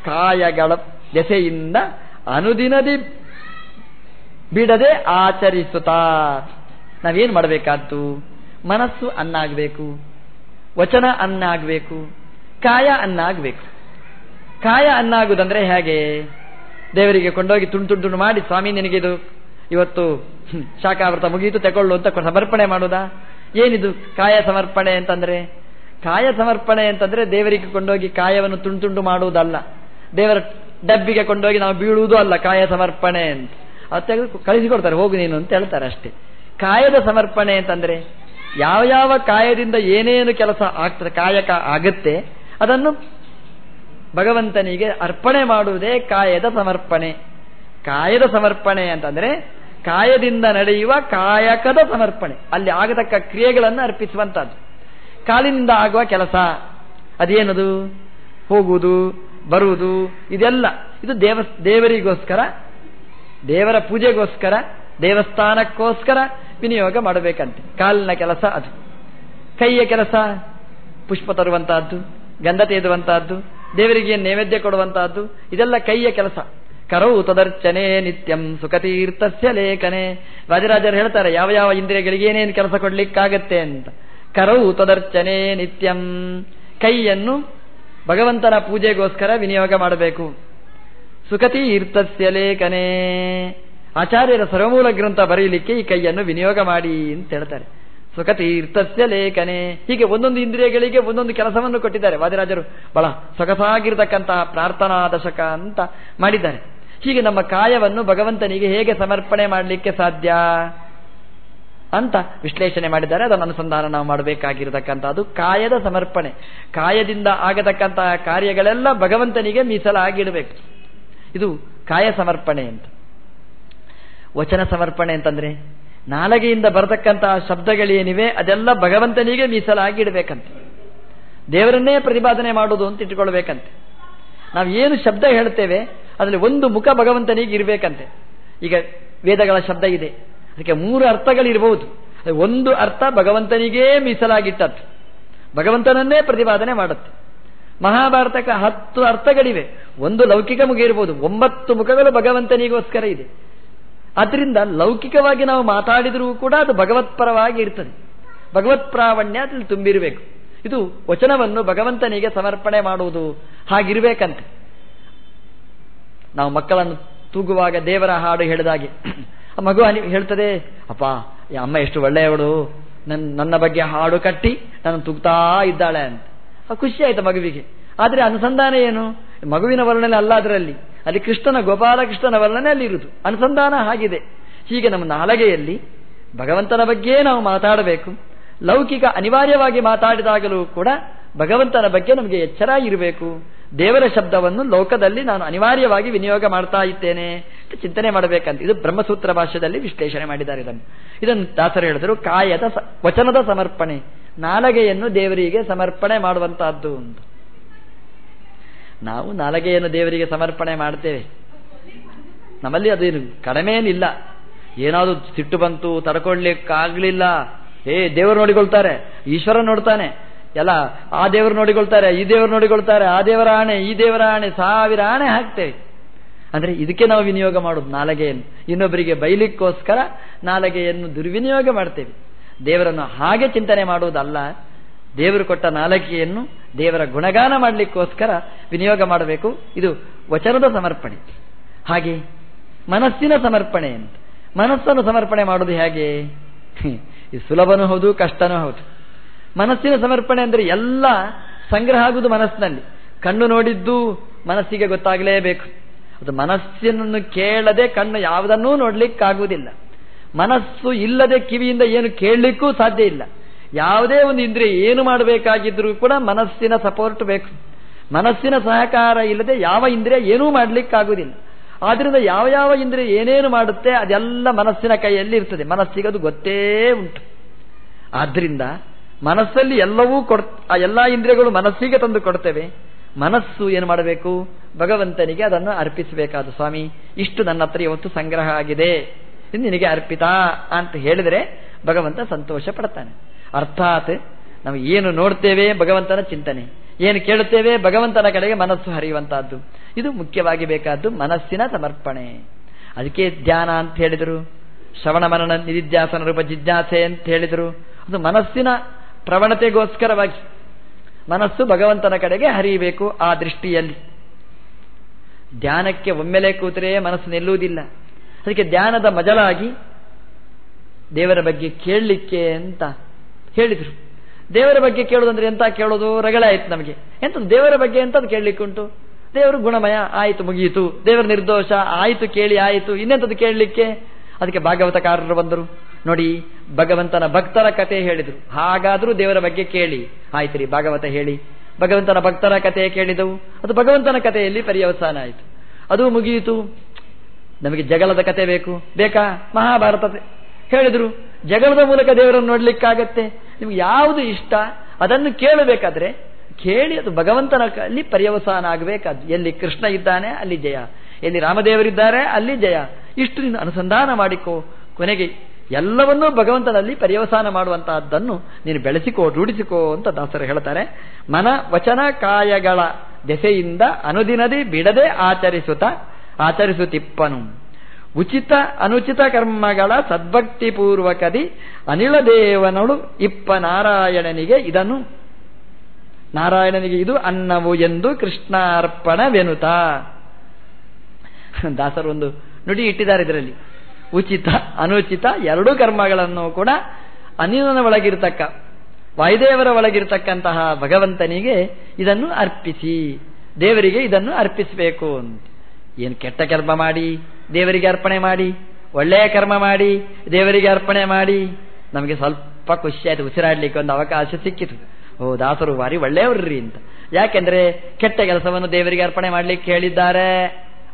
ಕಾಯಗಳ ದೆಸೆಯಿಂದ ಅನುದಿನದಿ ಬಿಡದೆ ಆಚರಿಸುತ್ತಾ. ನಾವೇನು ಮಾಡಬೇಕಾದ್ದು? ಮನಸ್ಸು ಅನ್ನಾಗಬೇಕು, ವಚನ ಅನ್ನಾಗಬೇಕು, ಕಾಯ ಅನ್ನಾಗಬೇಕು. ಕಾಯ ಅನ್ನ ಆಗುದಂದ್ರೆ ಹೇಗೆ? ದೇವರಿಗೆ ಕೊಂಡೋಗಿ ತುಂಡು ತುಂಡು ತುಂಡು ಮಾಡಿ, ಸ್ವಾಮಿ ನಿನಗಿದು ಇವತ್ತು ಶಾಖಾವೃತ ಮುಗಿಯಿತು ತಗೊಳ್ಳು ಅಂತ ಸಮರ್ಪಣೆ ಮಾಡುವುದಾ? ಏನಿದು ಕಾಯ ಸಮರ್ಪಣೆ ಅಂತಂದ್ರೆ? ಕಾಯ ಸಮರ್ಪಣೆ ಅಂತಂದ್ರೆ ದೇವರಿಗೆ ಕೊಂಡೋಗಿ ಕಾಯವನ್ನು ತುಂಡು ತುಂಡು ಮಾಡುವುದಲ್ಲ. ದೇವರ ಡಬ್ಬಿಗೆ ಕೊಂಡೋಗಿ ನಾವು ಬೀಳುವುದು ಅಲ್ಲ, ಕಾಯ ಸಮರ್ಪಣೆ ಅಂತ. ಅದು ತೆಗೆದು ಕಳಿಸಿಕೊಡ್ತಾರೆ, ಹೋಗು ನೀನು ಅಂತ ಹೇಳ್ತಾರೆ ಅಷ್ಟೇ. ಕಾಯದ ಸಮರ್ಪಣೆ ಅಂತಂದ್ರೆ? ಯಾವ ಯಾವ ಕಾಯದಿಂದ ಏನೇನು ಕೆಲಸ ಆಗ್ತದೆ ಕಾಯಕ ಆಗುತ್ತೆ, ಅದನ್ನು ಭಗವಂತನಿಗೆ ಅರ್ಪಣೆ ಮಾಡುವುದೇ ಕಾಯದ ಸಮರ್ಪಣೆ. ಕಾಯದ ಸಮರ್ಪಣೆ ಅಂತಂದ್ರೆ, ಕಾಯದಿಂದ ನಡೆಯುವ ಕಾಯಕದ ಸಮರ್ಪಣೆ. ಅಲ್ಲಿ ಆಗತಕ್ಕ ಕ್ರಿಯೆಗಳನ್ನು ಅರ್ಪಿಸುವಂತಹದ್ದು. ಕಾಲಿನಿಂದ ಆಗುವ ಕೆಲಸ, ಅದೇನದು? ಹೋಗುವುದು, ಬರುವುದು, ಇದೆಲ್ಲ. ಇದು ದೇವ ದೇವರಿಗೋಸ್ಕರ, ದೇವರ ಪೂಜೆಗೋಸ್ಕರ, ದೇವಸ್ಥಾನಕ್ಕೋಸ್ಕರ ವಿನಿಯೋಗ ಮಾಡಬೇಕಂತೆ. ಕಾಲಿನ ಕೆಲಸ ಅದು. ಕೈಯ ಕೆಲಸ, ಪುಷ್ಪ ತರುವಂತಹದ್ದು, ಗಂಧ ತೆಗೆದುವಂತಹದ್ದು ದೇವರಿಗೆ ನೈವೇದ್ಯ ಕೊಡುವಂತಹದ್ದು, ಇದೆಲ್ಲ ಕೈಯ ಕೆಲಸ. ಕರವು ತದರ್ಚನೆ ನಿತ್ಯಂ ಸುಖತೀರ್ಥಸ್ಯ ಲೇಖನೆ. ರಾಜರಾಜರು ಹೇಳ್ತಾರೆ, ಯಾವ ಯಾವ ಇಂದ್ರಿಯಗಳಿಗೆ ಏನೇನು ಕೆಲಸ ಕೊಡ್ಲಿಕ್ಕಾಗತ್ತೆ ಅಂತ. ಕರವು ತದರ್ಚನೆ ನಿತ್ಯಂ. ಕೈಯನ್ನು ಭಗವಂತನ ಪೂಜೆಗೋಸ್ಕರ ವಿನಿಯೋಗ ಮಾಡಬೇಕು. ಸುಖತೀರ್ಥಸ್ಯ ಲೇಖನೆ. ಆಚಾರ್ಯರ ಸರ್ವಮೂಲ ಗ್ರಂಥ ಬರೆಯಲಿಕ್ಕೆ ಈ ಕೈಯನ್ನು ವಿನಿಯೋಗ ಮಾಡಿ ಅಂತ ಹೇಳ್ತಾರೆ. ಸುಖತೀರ್ಥಸ್ಯ ಲೇಖನೆ. ಹೀಗೆ ಒಂದೊಂದು ಇಂದ್ರಿಯಗಳಿಗೆ ಒಂದೊಂದು ಕೆಲಸವನ್ನು ಕೊಟ್ಟಿದ್ದಾರೆ. ವಾದಿರಾಜರು ಬಹಳ ಸೊಗಸಾಗಿರ್ತಕ್ಕಂತಹ ಪ್ರಾರ್ಥನಾ ದಶಕ ಅಂತ ಮಾಡಿದ್ದಾರೆ. ಹೀಗೆ ನಮ್ಮ ಕಾಯವನ್ನು ಭಗವಂತನಿಗೆ ಹೇಗೆ ಸಮರ್ಪಣೆ ಮಾಡಲಿಕ್ಕೆ ಸಾಧ್ಯ ಅಂತ ವಿಶ್ಲೇಷಣೆ ಮಾಡಿದ್ದಾರೆ. ಅದನ್ನು ಅನುಸಂಧಾನ ನಾವು ಮಾಡಬೇಕಾಗಿರತಕ್ಕಂಥದ್ದು. ಕಾಯದ ಸಮರ್ಪಣೆ. ಕಾಯದಿಂದ ಆಗತಕ್ಕಂತಹ ಕಾರ್ಯಗಳೆಲ್ಲ ಭಗವಂತನಿಗೆ ಮೀಸಲಾಗಿಡಬೇಕು ಇದು ಕಾಯ ಸಮರ್ಪಣೆ ಅಂತ. ವಚನ ಸಮರ್ಪಣೆ ಅಂತಂದ್ರೆ? ನಾಲಗೆಯಿಂದ ಬರತಕ್ಕಂತಹ ಶಬ್ದಗಳೇನಿವೆ, ಅದೆಲ್ಲ ಭಗವಂತನಿಗೆ ಮೀಸಲಾಗಿ ಇಡಬೇಕಂತೆ ದೇವರನ್ನೇ ಪ್ರತಿಪಾದನೆ ಮಾಡುವುದು ಅಂತ ಇಟ್ಟುಕೊಳ್ಬೇಕಂತೆ. ನಾವು ಏನು ಶಬ್ದ ಹೇಳ್ತೇವೆ, ಅದರಲ್ಲಿ ಒಂದು ಮುಖ ಭಗವಂತನಿಗೆ ಇರಬೇಕಂತೆ. ಈಗ ವೇದಗಳ ಶಬ್ದ ಇದೆ. ಅದಕ್ಕೆ ಮೂರು ಅರ್ಥಗಳಿರಬಹುದು ಒಂದು ಅರ್ಥ ಭಗವಂತನಿಗೇ ಮೀಸಲಾಗಿಟ್ಟದ್ದು. ಭಗವಂತನನ್ನೇ ಪ್ರತಿಪಾದನೆ ಮಾಡುತ್ತೆ. ಮಹಾಭಾರತಕ್ಕೆ ಹತ್ತು ಅರ್ಥಗಳಿವೆ. ಒಂದು ಲೌಕಿಕ ಮುಖ ಇರಬಹುದು ಒಂಬತ್ತು ಮುಖಗಳು ಭಗವಂತನಿಗೋಸ್ಕರ ಇದೆ. ಅದರಿಂದ ಲೌಕಿಕವಾಗಿ ನಾವು ಮಾತಾಡಿದರೂ ಕೂಡ ಅದು ಭಗವತ್ಪರವಾಗಿ ಇರ್ತದೆ. ಭಗವತ್ ಪ್ರಾವಣ್ಯ ಅದ್ರಲ್ಲಿ ತುಂಬಿರಬೇಕು. ಇದು ವಚನವನ್ನು ಭಗವಂತನಿಗೆ ಸಮರ್ಪಣೆ ಮಾಡುವುದು ಹಾಗಿರಬೇಕಂತೆ. ನಾವು ಮಕ್ಕಳನ್ನು ತೂಗುವಾಗ ದೇವರ ಹಾಡು ಹೇಳಿದಾಗೆ. ಆ ಮಗು ಹೇಳ್ತದೆ, ಅಪ್ಪ ಅಮ್ಮ ಎಷ್ಟು ಒಳ್ಳೆಯವಳು. ನನ್ನ ನನ್ನ ಬಗ್ಗೆ ಹಾಡು ಕಟ್ಟಿ ನಾನು ತೂಗ್ತಾ ಇದ್ದಾಳೆ ಅಂತ. ಖುಷಿ ಆಯ್ತು ಮಗುವಿಗೆ. ಆದ್ರೆ ಅನುಸಂಧಾನ ಏನು? ಮಗುವಿನ ವರ್ಣನೆ ಅಲ್ಲ ಅದರಲ್ಲಿ. ಅಲ್ಲಿ ಕೃಷ್ಣನ ಗೋಪಾಲಕೃಷ್ಣನ ವರ್ಣನೆ ಅಲ್ಲಿ ಇರುವುದು. ಅನುಸಂಧಾನ ಆಗಿದೆ. ಹೀಗೆ ನಮ್ಮ ನಾಲಗೆಯಲ್ಲಿ ಭಗವಂತನ ಬಗ್ಗೆ ನಾವು ಮಾತಾಡಬೇಕು. ಲೌಕಿಕ ಅನಿವಾರ್ಯವಾಗಿ ಮಾತಾಡಿದಾಗಲೂ ಕೂಡ ಭಗವಂತನ ಬಗ್ಗೆ ನಮಗೆ ಎಚ್ಚರ ಇರಬೇಕು. ದೇವರ ಶಬ್ದವನ್ನು ಲೋಕದಲ್ಲಿ ನಾನು ಅನಿವಾರ್ಯವಾಗಿ ವಿನಿಯೋಗ ಮಾಡ್ತಾ ಇದ್ದೇನೆ ಚಿಂತನೆ ಮಾಡಬೇಕಂತ ಇದು ಬ್ರಹ್ಮಸೂತ್ರ ಭಾಷೆಯಲ್ಲಿ ವಿಶ್ಲೇಷಣೆ ಮಾಡಿದ್ದಾರೆ ಇದನ್ನು. ಇದನ್ನು ದಾಸರು ಹೇಳಿದರು, ಕಾಯದ ವಚನದ ಸಮರ್ಪಣೆ, ನಾಲಗೆಯನ್ನು ದೇವರಿಗೆ ಸಮರ್ಪಣೆ ಮಾಡುವಂತಹದ್ದು ಅಂತ. ನಾವು ನಾಲಗೆಯನ್ನು ದೇವರಿಗೆ ಸಮರ್ಪಣೆ ಮಾಡ್ತೇವೆ. ನಮ್ಮಲ್ಲಿ ಅದೇನು ಕಡಿಮೆಯೇನಿಲ್ಲ. ಏನಾದರೂ ಸಿಟ್ಟು ಬಂತು ತಡ್ಕೊಳ್ಲಿಕ್ಕಾಗ್ಲಿಲ್ಲ ಏ, ದೇವರು ನೋಡಿಕೊಳ್ತಾರೆ. ಈಶ್ವರ ನೋಡ್ತಾನೆ. ಎಲ್ಲ, ಆ ದೇವರು ನೋಡಿಕೊಳ್ತಾರೆ, ಈ ದೇವರು ನೋಡಿಕೊಳ್ತಾರೆ, ಆ ದೇವರ ಆಣೆ, ಈ ದೇವರ ಆಣೆ, ಸಾವಿರ ಆಣೆ ಹಾಕ್ತೇವೆ. ಅಂದ್ರೆ ಇದಕ್ಕೆ ನಾವು ವಿನಿಯೋಗ ಮಾಡೋದು ನಾಲಗೆಯನ್ನು. ಇನ್ನೊಬ್ಬರಿಗೆ ಬೈಲಿಕ್ಕೋಸ್ಕರ ನಾಲಗೆಯನ್ನು ದುರ್ವಿನಿಯೋಗ ಮಾಡ್ತೇವೆ. ದೇವರನ್ನು ಹಾಗೆ ಚಿಂತನೆ ಮಾಡುವುದಲ್ಲ. ದೇವರು ಕೊಟ್ಟ ನಾಲಗೆಯನ್ನು ದೇವರ ಗುಣಗಾನ ಮಾಡಲಿಕ್ಕೋಸ್ಕರ ವಿನಿಯೋಗ ಮಾಡಬೇಕು. ಇದು ವಚನದ ಸಮರ್ಪಣೆ. ಹಾಗೆ ಮನಸ್ಸಿನ ಸಮರ್ಪಣೆ ಅಂತ. ಮನಸ್ಸನ್ನು ಸಮರ್ಪಣೆ ಮಾಡುವುದು ಹೇಗೆ? ಇದು ಸುಲಭನೂ ಹೌದು, ಕಷ್ಟನೂ ಹೌದು. ಮನಸ್ಸಿನ ಸಮರ್ಪಣೆ ಅಂದರೆ ಎಲ್ಲ ಸಂಗ್ರಹ ಆಗುವುದು ಮನಸ್ಸಿನಲ್ಲಿ. ಕಣ್ಣು ನೋಡಿದ್ದು ಮನಸ್ಸಿಗೆ ಗೊತ್ತಾಗಲೇಬೇಕು. ಅದು ಮನಸ್ಸಿನನ್ನು ಕೇಳದೆ ಕಣ್ಣು ಯಾವುದನ್ನೂ ನೋಡ್ಲಿಕ್ಕಾಗುವುದಿಲ್ಲ. ಮನಸ್ಸು ಇಲ್ಲದೆ ಕಿವಿಯಿಂದ ಏನು ಕೇಳಲಿಕ್ಕೂ ಸಾಧ್ಯ ಇಲ್ಲ. ಯಾವುದೇ ಒಂದು ಇಂದ್ರಿಯ ಏನು ಮಾಡಬೇಕಾಗಿದ್ರೂ ಕೂಡ ಮನಸ್ಸಿನ ಸಪೋರ್ಟ್ ಬೇಕು. ಮನಸ್ಸಿನ ಸಹಕಾರ ಇಲ್ಲದೆ ಯಾವ ಇಂದ್ರಿಯ ಏನೂ ಮಾಡಲಿಕ್ಕಾಗುವುದಿಲ್ಲ. ಆದ್ರಿಂದ ಯಾವ ಯಾವ ಇಂದ್ರಿಯ ಏನೇನು ಮಾಡುತ್ತೆ ಅದೆಲ್ಲ ಮನಸ್ಸಿನ ಕೈಯಲ್ಲಿ ಇರ್ತದೆ. ಮನಸ್ಸಿಗೆ ಅದು ಗೊತ್ತೇ ಉಂಟು. ಆದ್ರಿಂದ ಮನಸ್ಸಲ್ಲಿ ಎಲ್ಲವೂ ಕೊಡ್, ಆ ಎಲ್ಲಾ ಇಂದ್ರಿಯಗಳು ಮನಸ್ಸಿಗೆ ತಂದು ಕೊಡ್ತೇವೆ. ಮನಸ್ಸು ಏನು ಮಾಡಬೇಕು? ಭಗವಂತನಿಗೆ ಅದನ್ನು ಅರ್ಪಿಸಬೇಕಾದ ಸ್ವಾಮಿ, ಇಷ್ಟು ನನ್ನ ಹತ್ರ ಇವತ್ತು ಸಂಗ್ರಹ ಆಗಿದೆ. ನಿನಗೆ ಅರ್ಪಿತ ಅಂತ ಹೇಳಿದರೆ ಭಗವಂತ ಸಂತೋಷ ಪಡ್ತಾನೆ. ಅರ್ಥಾತ್ ನಾವು ಏನು ನೋಡ್ತೇವೆ ಭಗವಂತನ ಚಿಂತನೆ. ಏನು ಕೇಳುತ್ತೇವೆ ಭಗವಂತನ ಕಡೆಗೆ ಮನಸ್ಸು ಹರಿಯುವಂತಹದ್ದು. ಇದು ಮುಖ್ಯವಾಗಿ ಬೇಕಾದ್ದು ಮನಸ್ಸಿನ ಸಮರ್ಪಣೆ. ಅದಕ್ಕೆ ಧ್ಯಾನ ಅಂತ ಹೇಳಿದರು. ಶ್ರವಣ ಮನನ ನಿಧಿಧ್ಯಾಸನ ರೂಪ ಜಿಜ್ಞಾಸೆ ಅಂತ ಹೇಳಿದರು. ಅದು ಮನಸ್ಸಿನ ಪ್ರವಣತೆಗೋಸ್ಕರವಾಗಿ. ಮನಸ್ಸು ಭಗವಂತನ ಕಡೆಗೆ ಹರಿಯಬೇಕು ಆ ದೃಷ್ಟಿಯಲ್ಲಿ. ಧ್ಯಾನಕ್ಕೆ ಒಮ್ಮೆಲೆ ಕೂತರೆ ಮನಸ್ಸು ನಿಲ್ಲುವುದಿಲ್ಲ. ಅದಕ್ಕೆ ಧ್ಯಾನದ ಮಜಲಾಗಿ ದೇವರ ಬಗ್ಗೆ ಕೇಳಲಿಕ್ಕೆ ಅಂತ ಹೇಳಿದರು ದೇವರ ಬಗ್ಗೆ ಕೇಳೋದಂದ್ರೆ ಎಂತ ಕೇಳೋದು? ರಗಳೆ ಆಯ್ತು ನಮಗೆ. ಎಂತ ದೇವರ ಬಗ್ಗೆ ಎಂತದ್ದು ಕೇಳಲಿಕ್ಕುಂಟು ದೇವರು ಗುಣಮಯ, ಆಯಿತು ಮುಗಿಯಿತು. ದೇವರ ನಿರ್ದೋಷ, ಆಯಿತು ಕೇಳಿ ಆಯಿತು. ಇನ್ನೆಂಥದ್ದು ಕೇಳಲಿಕ್ಕೆ? ಅದಕ್ಕೆ ಭಾಗವತಕಾರರು ಬಂದರು. ನೋಡಿ, ಭಗವಂತನ ಭಕ್ತರ ಕತೆ ಹೇಳಿದರು. ಹಾಗಾದರೂ ದೇವರ ಬಗ್ಗೆ ಕೇಳಿ. ಆಯ್ತು ರೀ, ಭಾಗವತ ಹೇಳಿ. ಭಗವಂತನ ಭಕ್ತರ ಕತೆ ಕೇಳಿದವು. ಅದು ಭಗವಂತನ ಕಥೆಯಲ್ಲಿ ಪರ್ಯವಸಾನ ಆಯಿತು. ಅದು ಮುಗಿಯಿತು. ನಮಗೆ ಜಗಳದ ಕತೆ ಬೇಕು. ಬೇಕಾ? ಮಹಾಭಾರತ ಹೇಳಿದರು, ಜಗಳದ ಮೂಲಕ ದೇವರನ್ನು ನೋಡ್ಲಿಕ್ಕಾಗತ್ತೆ. ನಿಮ್ಗೆ ಯಾವುದು ಇಷ್ಟ? ಅದನ್ನು ಕೇಳಬೇಕಾದ್ರೆ, ಕೇಳಿ ಅದು ಭಗವಂತನ ಅಲ್ಲಿ ಪರ್ಯವಸಾನ ಆಗಬೇಕಾದ್ದು ಎಲ್ಲಿ ಕೃಷ್ಣ ಇದ್ದಾನೆ, ಅಲ್ಲಿ ಜಯ. ಎಲ್ಲಿ ರಾಮದೇವರಿದ್ದಾರೆ, ಅಲ್ಲಿ ಜಯ. ಇಷ್ಟು ನೀನು ಅನುಸಂಧಾನ ಮಾಡಿಕೋ. ಕೊನೆಗೆ ಎಲ್ಲವನ್ನೂ ಭಗವಂತನಲ್ಲಿ ಪರ್ಯವಸಾನ ಮಾಡುವಂತಹದ್ದನ್ನು ನೀನು ಬೆಳೆಸಿಕೋ, ರೂಢಿಸಿಕೋ ಅಂತ ದಾಸರು ಹೇಳ್ತಾರೆ. ಮನ ವಚನ ಕಾಯಗಳ ದೆಸೆಯಿಂದ ಅನುದಿನದಿ ಬಿಡದೆ ಆಚರಿಸುತ್ತ, ಆಚರಿಸುತ್ತಿಪ್ಪನು. ಉಚಿತ ಅನುಚಿತ ಕರ್ಮಗಳ ಸದ್ಭಕ್ತಿ ಪೂರ್ವಕದಿ ಅನಿಲ ದೇವನಳು ಇಪ್ಪ ನಾರಾಯಣನಿಗೆ ಇದನ್ನು. ನಾರಾಯಣನಿಗೆ ಇದು ಅನ್ನವು ಎಂದು ಕೃಷ್ಣಾರ್ಪಣವೆನುತ. ದಾಸರು ಒಂದು ನುಡಿ ಇಟ್ಟಿದ್ದಾರೆ ಇದರಲ್ಲಿ. ಉಚಿತ, ಅನುಚಿತ ಎರಡೂ ಕರ್ಮಗಳನ್ನು ಕೂಡ ಅನಿಲನ ಒಳಗಿರ್ತಕ್ಕ, ವಾಯುದೇವರ ಒಳಗಿರ್ತಕ್ಕಂತಹ ಭಗವಂತನಿಗೆ ಇದನ್ನು ಅರ್ಪಿಸಿ, ದೇವರಿಗೆ ಇದನ್ನು ಅರ್ಪಿಸಬೇಕು ಅಂತ. ಏನು ಕೆಟ್ಟ ಕರ್ಮ ಮಾಡಿ? ದೇವರಿಗೆ ಅರ್ಪಣೆ ಮಾಡಿ, ಒಳ್ಳೆಯ ಕರ್ಮ ಮಾಡಿ, ದೇವರಿಗೆ ಅರ್ಪಣೆ ಮಾಡಿ. ನಮಗೆ ಸ್ವಲ್ಪ ಖುಷಿ ಆಯ್ತು, ಉಸಿರಾಡ್ಲಿಕ್ಕೆ ಒಂದು ಅವಕಾಶ ಸಿಕ್ಕಿತು. ಓ, ದಾಸರು ಬಾರಿ ಒಳ್ಳೆಯವ್ರಿ ಅಂತ. ಯಾಕೆಂದ್ರೆ ಕೆಟ್ಟ ಕೆಲಸವನ್ನು ದೇವರಿಗೆ ಅರ್ಪಣೆ ಮಾಡ್ಲಿಕ್ಕೆ ಹೇಳಿದ್ದಾರೆ.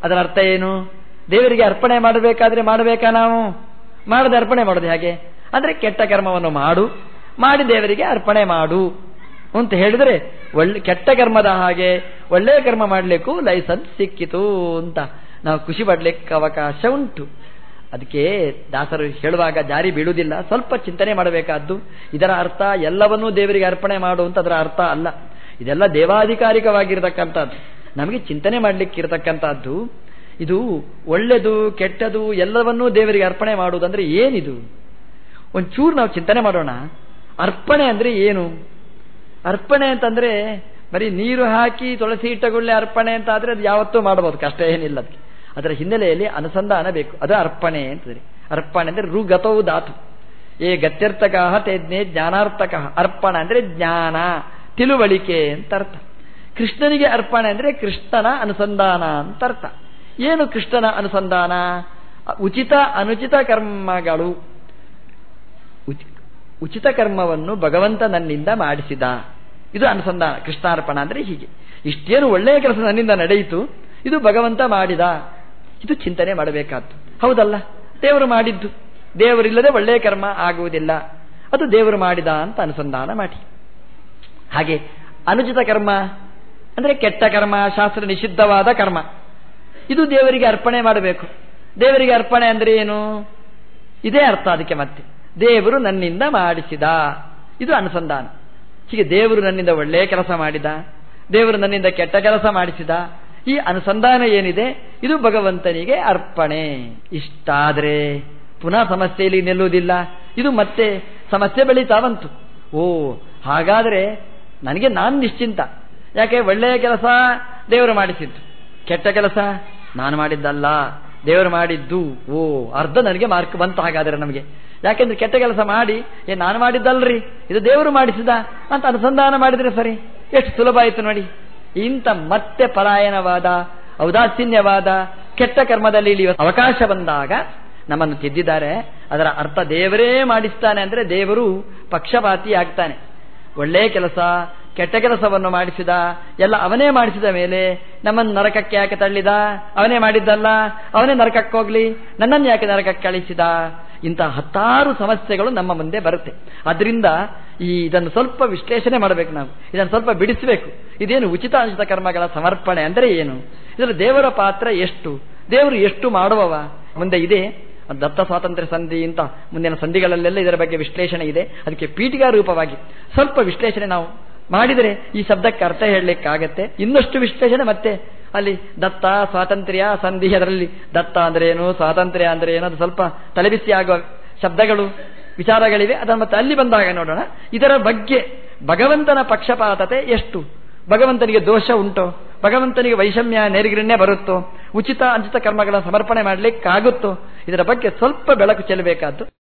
ಅದರ ಅರ್ಥ ಏನು? ದೇವರಿಗೆ ಅರ್ಪಣೆ ಮಾಡಬೇಕಾದ್ರೆ ಮಾಡಬೇಕಾ ನಾವು? ಮಾಡದೆ ಅರ್ಪಣೆ ಮಾಡೋದು ಹೇಗೆ? ಅಂದ್ರೆ ಕೆಟ್ಟ ಕರ್ಮವನ್ನು ಮಾಡು, ಮಾಡಿ ದೇವರಿಗೆ ಅರ್ಪಣೆ ಮಾಡು. ಅಂತ ಹೇಳಿದ್ರೆ, ಒಳ್ಳೆ, ಕೆಟ್ಟ ಕರ್ಮದ ಹಾಗೆ ಒಳ್ಳೆಯ ಕರ್ಮ ಮಾಡಲಿಕ್ಕೂ ಲೈಸೆನ್ಸ್ ಸಿಕ್ಕಿತು ಅಂತ. ನಾವು ಖುಷಿ ಪಡ್ಲಿಕ್ಕೆ ಅವಕಾಶ ಉಂಟು. ಅದಕ್ಕೆ ದಾಸರು ಹೇಳುವಾಗ ಜಾರಿ ಬೀಳುವುದಿಲ್ಲ. ಸ್ವಲ್ಪ ಚಿಂತನೆ ಮಾಡಬೇಕಾದ್ದು ಇದರ ಅರ್ಥ ಎಲ್ಲವನ್ನೂ ದೇವರಿಗೆ ಅರ್ಪಣೆ ಮಾಡು ಅಂತ ಅದರ ಅರ್ಥ ಅಲ್ಲ. ಇದೆಲ್ಲ ದೇವಾಧಿಕಾರಿಕವಾಗಿರತಕ್ಕಂಥದ್ದು. ನಮಗೆ ಚಿಂತನೆ ಮಾಡಲಿಕ್ಕಿರತಕ್ಕಂಥದ್ದು ಇದು ಒಳ್ಳೆದು ಕೆಟ್ಟದು ಎಲ್ಲವನ್ನೂ ದೇವರಿಗೆ ಅರ್ಪಣೆ ಮಾಡುವುದಂದ್ರೆ ಏನಿದು? ಒಂಚೂರು ನಾವು ಚಿಂತನೆ ಮಾಡೋಣ. ಅರ್ಪಣೆ ಅಂದ್ರೆ ಏನು? ಅರ್ಪಣೆ ಅಂತಂದ್ರೆ ಬರೀ ನೀರು ಹಾಕಿ ತುಳಸಿ ಇಟ್ಟಗುಳ್ಳೆ ಅರ್ಪಣೆ ಅಂತ ಆದ್ರೆ ಅದು ಯಾವತ್ತೂ ಮಾಡಬಹುದು ಕಷ್ಟ ಏನಿಲ್ಲ ಅದಕ್ಕೆ. ಅದರ ಹಿನ್ನೆಲೆಯಲ್ಲಿ ಅನುಸಂಧಾನ ಬೇಕು. ಅದು ಅರ್ಪಣೆ ಅಂತಂದ್ರೆ. ಅರ್ಪಣೆ ಅಂದ್ರೆ ರುಗತವು ಧಾತು. ಏ ಗತ್ಯರ್ಥಕ ತೇಜ್ಞೆ ಜ್ಞಾನಾರ್ಥಕ. ಅರ್ಪಣ ಅಂದ್ರೆ ಜ್ಞಾನ, ತಿಳುವಳಿಕೆ ಅಂತ ಅರ್ಥ. ಕೃಷ್ಣನಿಗೆ ಅರ್ಪಣೆ ಅಂದ್ರೆ ಕೃಷ್ಣನ ಅನುಸಂಧಾನ ಅಂತ ಅರ್ಥ. ಏನು ಕೃಷ್ಣನ ಅನುಸಂಧಾನ? ಉಚಿತ ಅನುಚಿತ ಕರ್ಮಗಳು. ಉಚಿತ ಕರ್ಮವನ್ನು ಭಗವಂತ ನನ್ನಿಂದ ಮಾಡಿಸಿದ. ಇದು ಅನುಸಂಧಾನ. ಕೃಷ್ಣಾರ್ಪಣ ಅಂದ್ರೆ ಹೀಗೆ. ಇಷ್ಟೇನು ಒಳ್ಳೆಯ ಕೆಲಸ ನನ್ನಿಂದ ನಡೆಯಿತು, ಇದು ಭಗವಂತ ಮಾಡಿದ. ಇದು ಚಿಂತನೆ ಮಾಡಬೇಕಾದ್ದು. ಹೌದಲ್ಲ? ದೇವರು ಮಾಡಿದ್ದು. ದೇವರಿಲ್ಲದೆ ಒಳ್ಳೆಯ ಕರ್ಮ ಆಗುವುದಿಲ್ಲ. ಅದು ದೇವರು ಮಾಡಿದ ಅಂತ ಅನುಸಂಧಾನ ಮಾಡಿ. ಹಾಗೆ ಅನುಚಿತ ಕರ್ಮ ಅಂದ್ರೆ ಕೆಟ್ಟ ಕರ್ಮ, ಶಾಸ್ತ್ರ ನಿಷಿದ್ಧವಾದ ಕರ್ಮ. ಇದು ದೇವರಿಗೆ ಅರ್ಪಣೆ ಮಾಡಬೇಕು. ದೇವರಿಗೆ ಅರ್ಪಣೆ ಅಂದ್ರೆ ಏನು? ಇದೇ ಅರ್ಥ ಅದಕ್ಕೆ ಮತ್ತೆ. ದೇವರು ನನ್ನಿಂದ ಮಾಡಿಸಿದ. ಇದು ಅನುಸಂಧಾನ. ಹೀಗೆ ದೇವರು ನನ್ನಿಂದ ಒಳ್ಳೆಯ ಕೆಲಸ ಮಾಡಿದ. ದೇವರು ನನ್ನಿಂದ ಕೆಟ್ಟ ಕೆಲಸ ಮಾಡಿಸಿದ. ಈ ಅನುಸಂಧಾನ ಏನಿದೆ? ಇದು ಭಗವಂತನಿಗೆ ಅರ್ಪಣೆ. ಇಷ್ಟಾದರೆ ಪುನಃ ಸಮಸ್ಯೆಯಲ್ಲಿ ನಿಲ್ಲುವುದಿಲ್ಲ. ಇದು ಮತ್ತೆ ಸಮಸ್ಯೆ ಬೆಳೀತಾವಂತು. ಓ, ಹಾಗಾದ್ರೆ ನನಗೆ ನಾನು ನಿಶ್ಚಿಂತ. ಯಾಕೆ? ಒಳ್ಳೆಯ ಕೆಲಸ ದೇವರು ಮಾಡಿಸಿದ್ದು. ಕೆಟ್ಟ ಕೆಲಸ ನಾನು ಮಾಡಿದ್ದಲ್ಲ. ದೇವರು ಮಾಡಿದ್ದು. ಓ, ಅರ್ಧ ನನಗೆ ಮಾರ್ಕ್ ಬಂತು ಹಾಗಾದ್ರೆ ನಮಗೆ. ಯಾಕೆಂದ್ರೆ ಕೆಟ್ಟ ಕೆಲಸ ಮಾಡಿ, ಏ, ನಾನು ಮಾಡಿದ್ದಲ್ರಿ. ಇದು ದೇವರು ಮಾಡಿಸಿದ. ಅಂತ ಅನುಸಂಧಾನ ಮಾಡಿದ್ರೆ ಸರಿ. ಎಷ್ಟು ಸುಲಭ ಆಯ್ತು ನೋಡಿ. ಇಂಥ ಮತ್ತೆ ಪಲಾಯನವಾದ ಔದಾಸೀನ್ಯವಾದ, ಕೆಟ್ಟ ಕರ್ಮದಲ್ಲಿ ಇಳಿಯುವ ಅವಕಾಶ ಬಂದಾಗ ನಮ್ಮನ್ನು ತಿದ್ದಿದ್ದಾರೆ. ಅದರ ಅರ್ಥ ದೇವರೇ ಮಾಡಿಸ್ತಾನೆ ಅಂದರೆ ದೇವರು ಪಕ್ಷಪಾತಿ ಆಗ್ತಾನೆ. ಒಳ್ಳೆಯ ಕೆಲಸ, ಕೆಟ್ಟ ಕೆಲಸವನ್ನು ಮಾಡಿಸಿದ, ಎಲ್ಲ ಅವನೇ ಮಾಡಿಸಿದ ಮೇಲೆ ನಮ್ಮನ್ನು ನರಕಕ್ಕೆ ಯಾಕೆ ತಳ್ಳಿದ? ಅವನೇ ಮಾಡಿದ್ದಲ್ಲ, ಅವನೇ ನರಕಕ್ಕೆ ಹೋಗ್ಲಿ, ನನ್ನನ್ನು ಯಾಕೆ ನರಕಕ್ಕೆ ಕಳಿಸಿದ? ಇಂತಹ ಹತ್ತಾರು ಸಮಸ್ಯೆಗಳು ನಮ್ಮ ಮುಂದೆ ಬರುತ್ತೆ. ಅದರಿಂದ ಈ ಇದನ್ನು ಸ್ವಲ್ಪ ವಿಶ್ಲೇಷಣೆ ಮಾಡಬೇಕು ನಾವು. ಇದನ್ನು ಸ್ವಲ್ಪ ಬಿಡಿಸಬೇಕು. ಇದೇನು ಉಚಿತ ಅನುಚಿತ ಕರ್ಮಗಳ ಸಮರ್ಪಣೆ ಅಂದರೆ ಏನು? ಇದರಲ್ಲಿ ದೇವರ ಪಾತ್ರ ಎಷ್ಟು? ದೇವರು ಎಷ್ಟು ಮಾಡುವವ? ಮುಂದೆ ಇದೆ. ದತ್ತ ಸ್ವಾತಂತ್ರ್ಯ ಸಂಧಿ ಅಂತ ಮುಂದಿನ ಸಂಧಿಗಳಲ್ಲೆಲ್ಲ ಇದರ ಬಗ್ಗೆ ವಿಶ್ಲೇಷಣೆ ಇದೆ. ಅದಕ್ಕೆ ಪೀಠಿಕಾ ರೂಪವಾಗಿ. ಸ್ವಲ್ಪ ವಿಶ್ಲೇಷಣೆ ನಾವು ಮಾಡಿದರೆ ಈ ಶಬ್ದಕ್ಕೆ ಅರ್ಥ ಹೇಳಲಿಕ್ಕಾಗತ್ತೆ. ಇನ್ನಷ್ಟು ವಿಶ್ಲೇಷಣೆ ಮತ್ತೆ ಅಲ್ಲಿ ದತ್ತ, ಸ್ವಾತಂತ್ರ್ಯ, ಸಂಧಿ ಅದರಲ್ಲಿ ದತ್ತ ಅಂದ್ರೆ ಏನು, ಸ್ವಾತಂತ್ರ್ಯ ಅಂದ್ರೆ ಏನು, ಅದು ಸ್ವಲ್ಪ ತಲೆಬಿಸಿ ಆಗುವ ಶಬ್ದಗಳು ವಿಚಾರಗಳಿವೆ, ಅದನ್ನು ಮತ್ತೆ ಅಲ್ಲಿ ಬಂದಾಗ ನೋಡೋಣ. ಇದರ ಬಗ್ಗೆ ಭಗವಂತನ ಪಕ್ಷಪಾತತೆ ಎಷ್ಟು? ಭಗವಂತನಿಗೆ ದೋಷ ಉಂಟೋ? ಭಗವಂತನಿಗೆ ವೈಷಮ್ಯ ನೆರಿಗಿರನ್ನೇ ಬರುತ್ತೋ? ಉಚಿತ ಅಂಚಿತ ಕರ್ಮಗಳನ್ನು ಸಮರ್ಪಣೆ ಮಾಡಲಿಕ್ಕಾಗುತ್ತೋ? ಇದರ ಬಗ್ಗೆ ಸ್ವಲ್ಪ ಬೆಳಕು ಚೆಲ್ಲಬೇಕಾದ್ದು.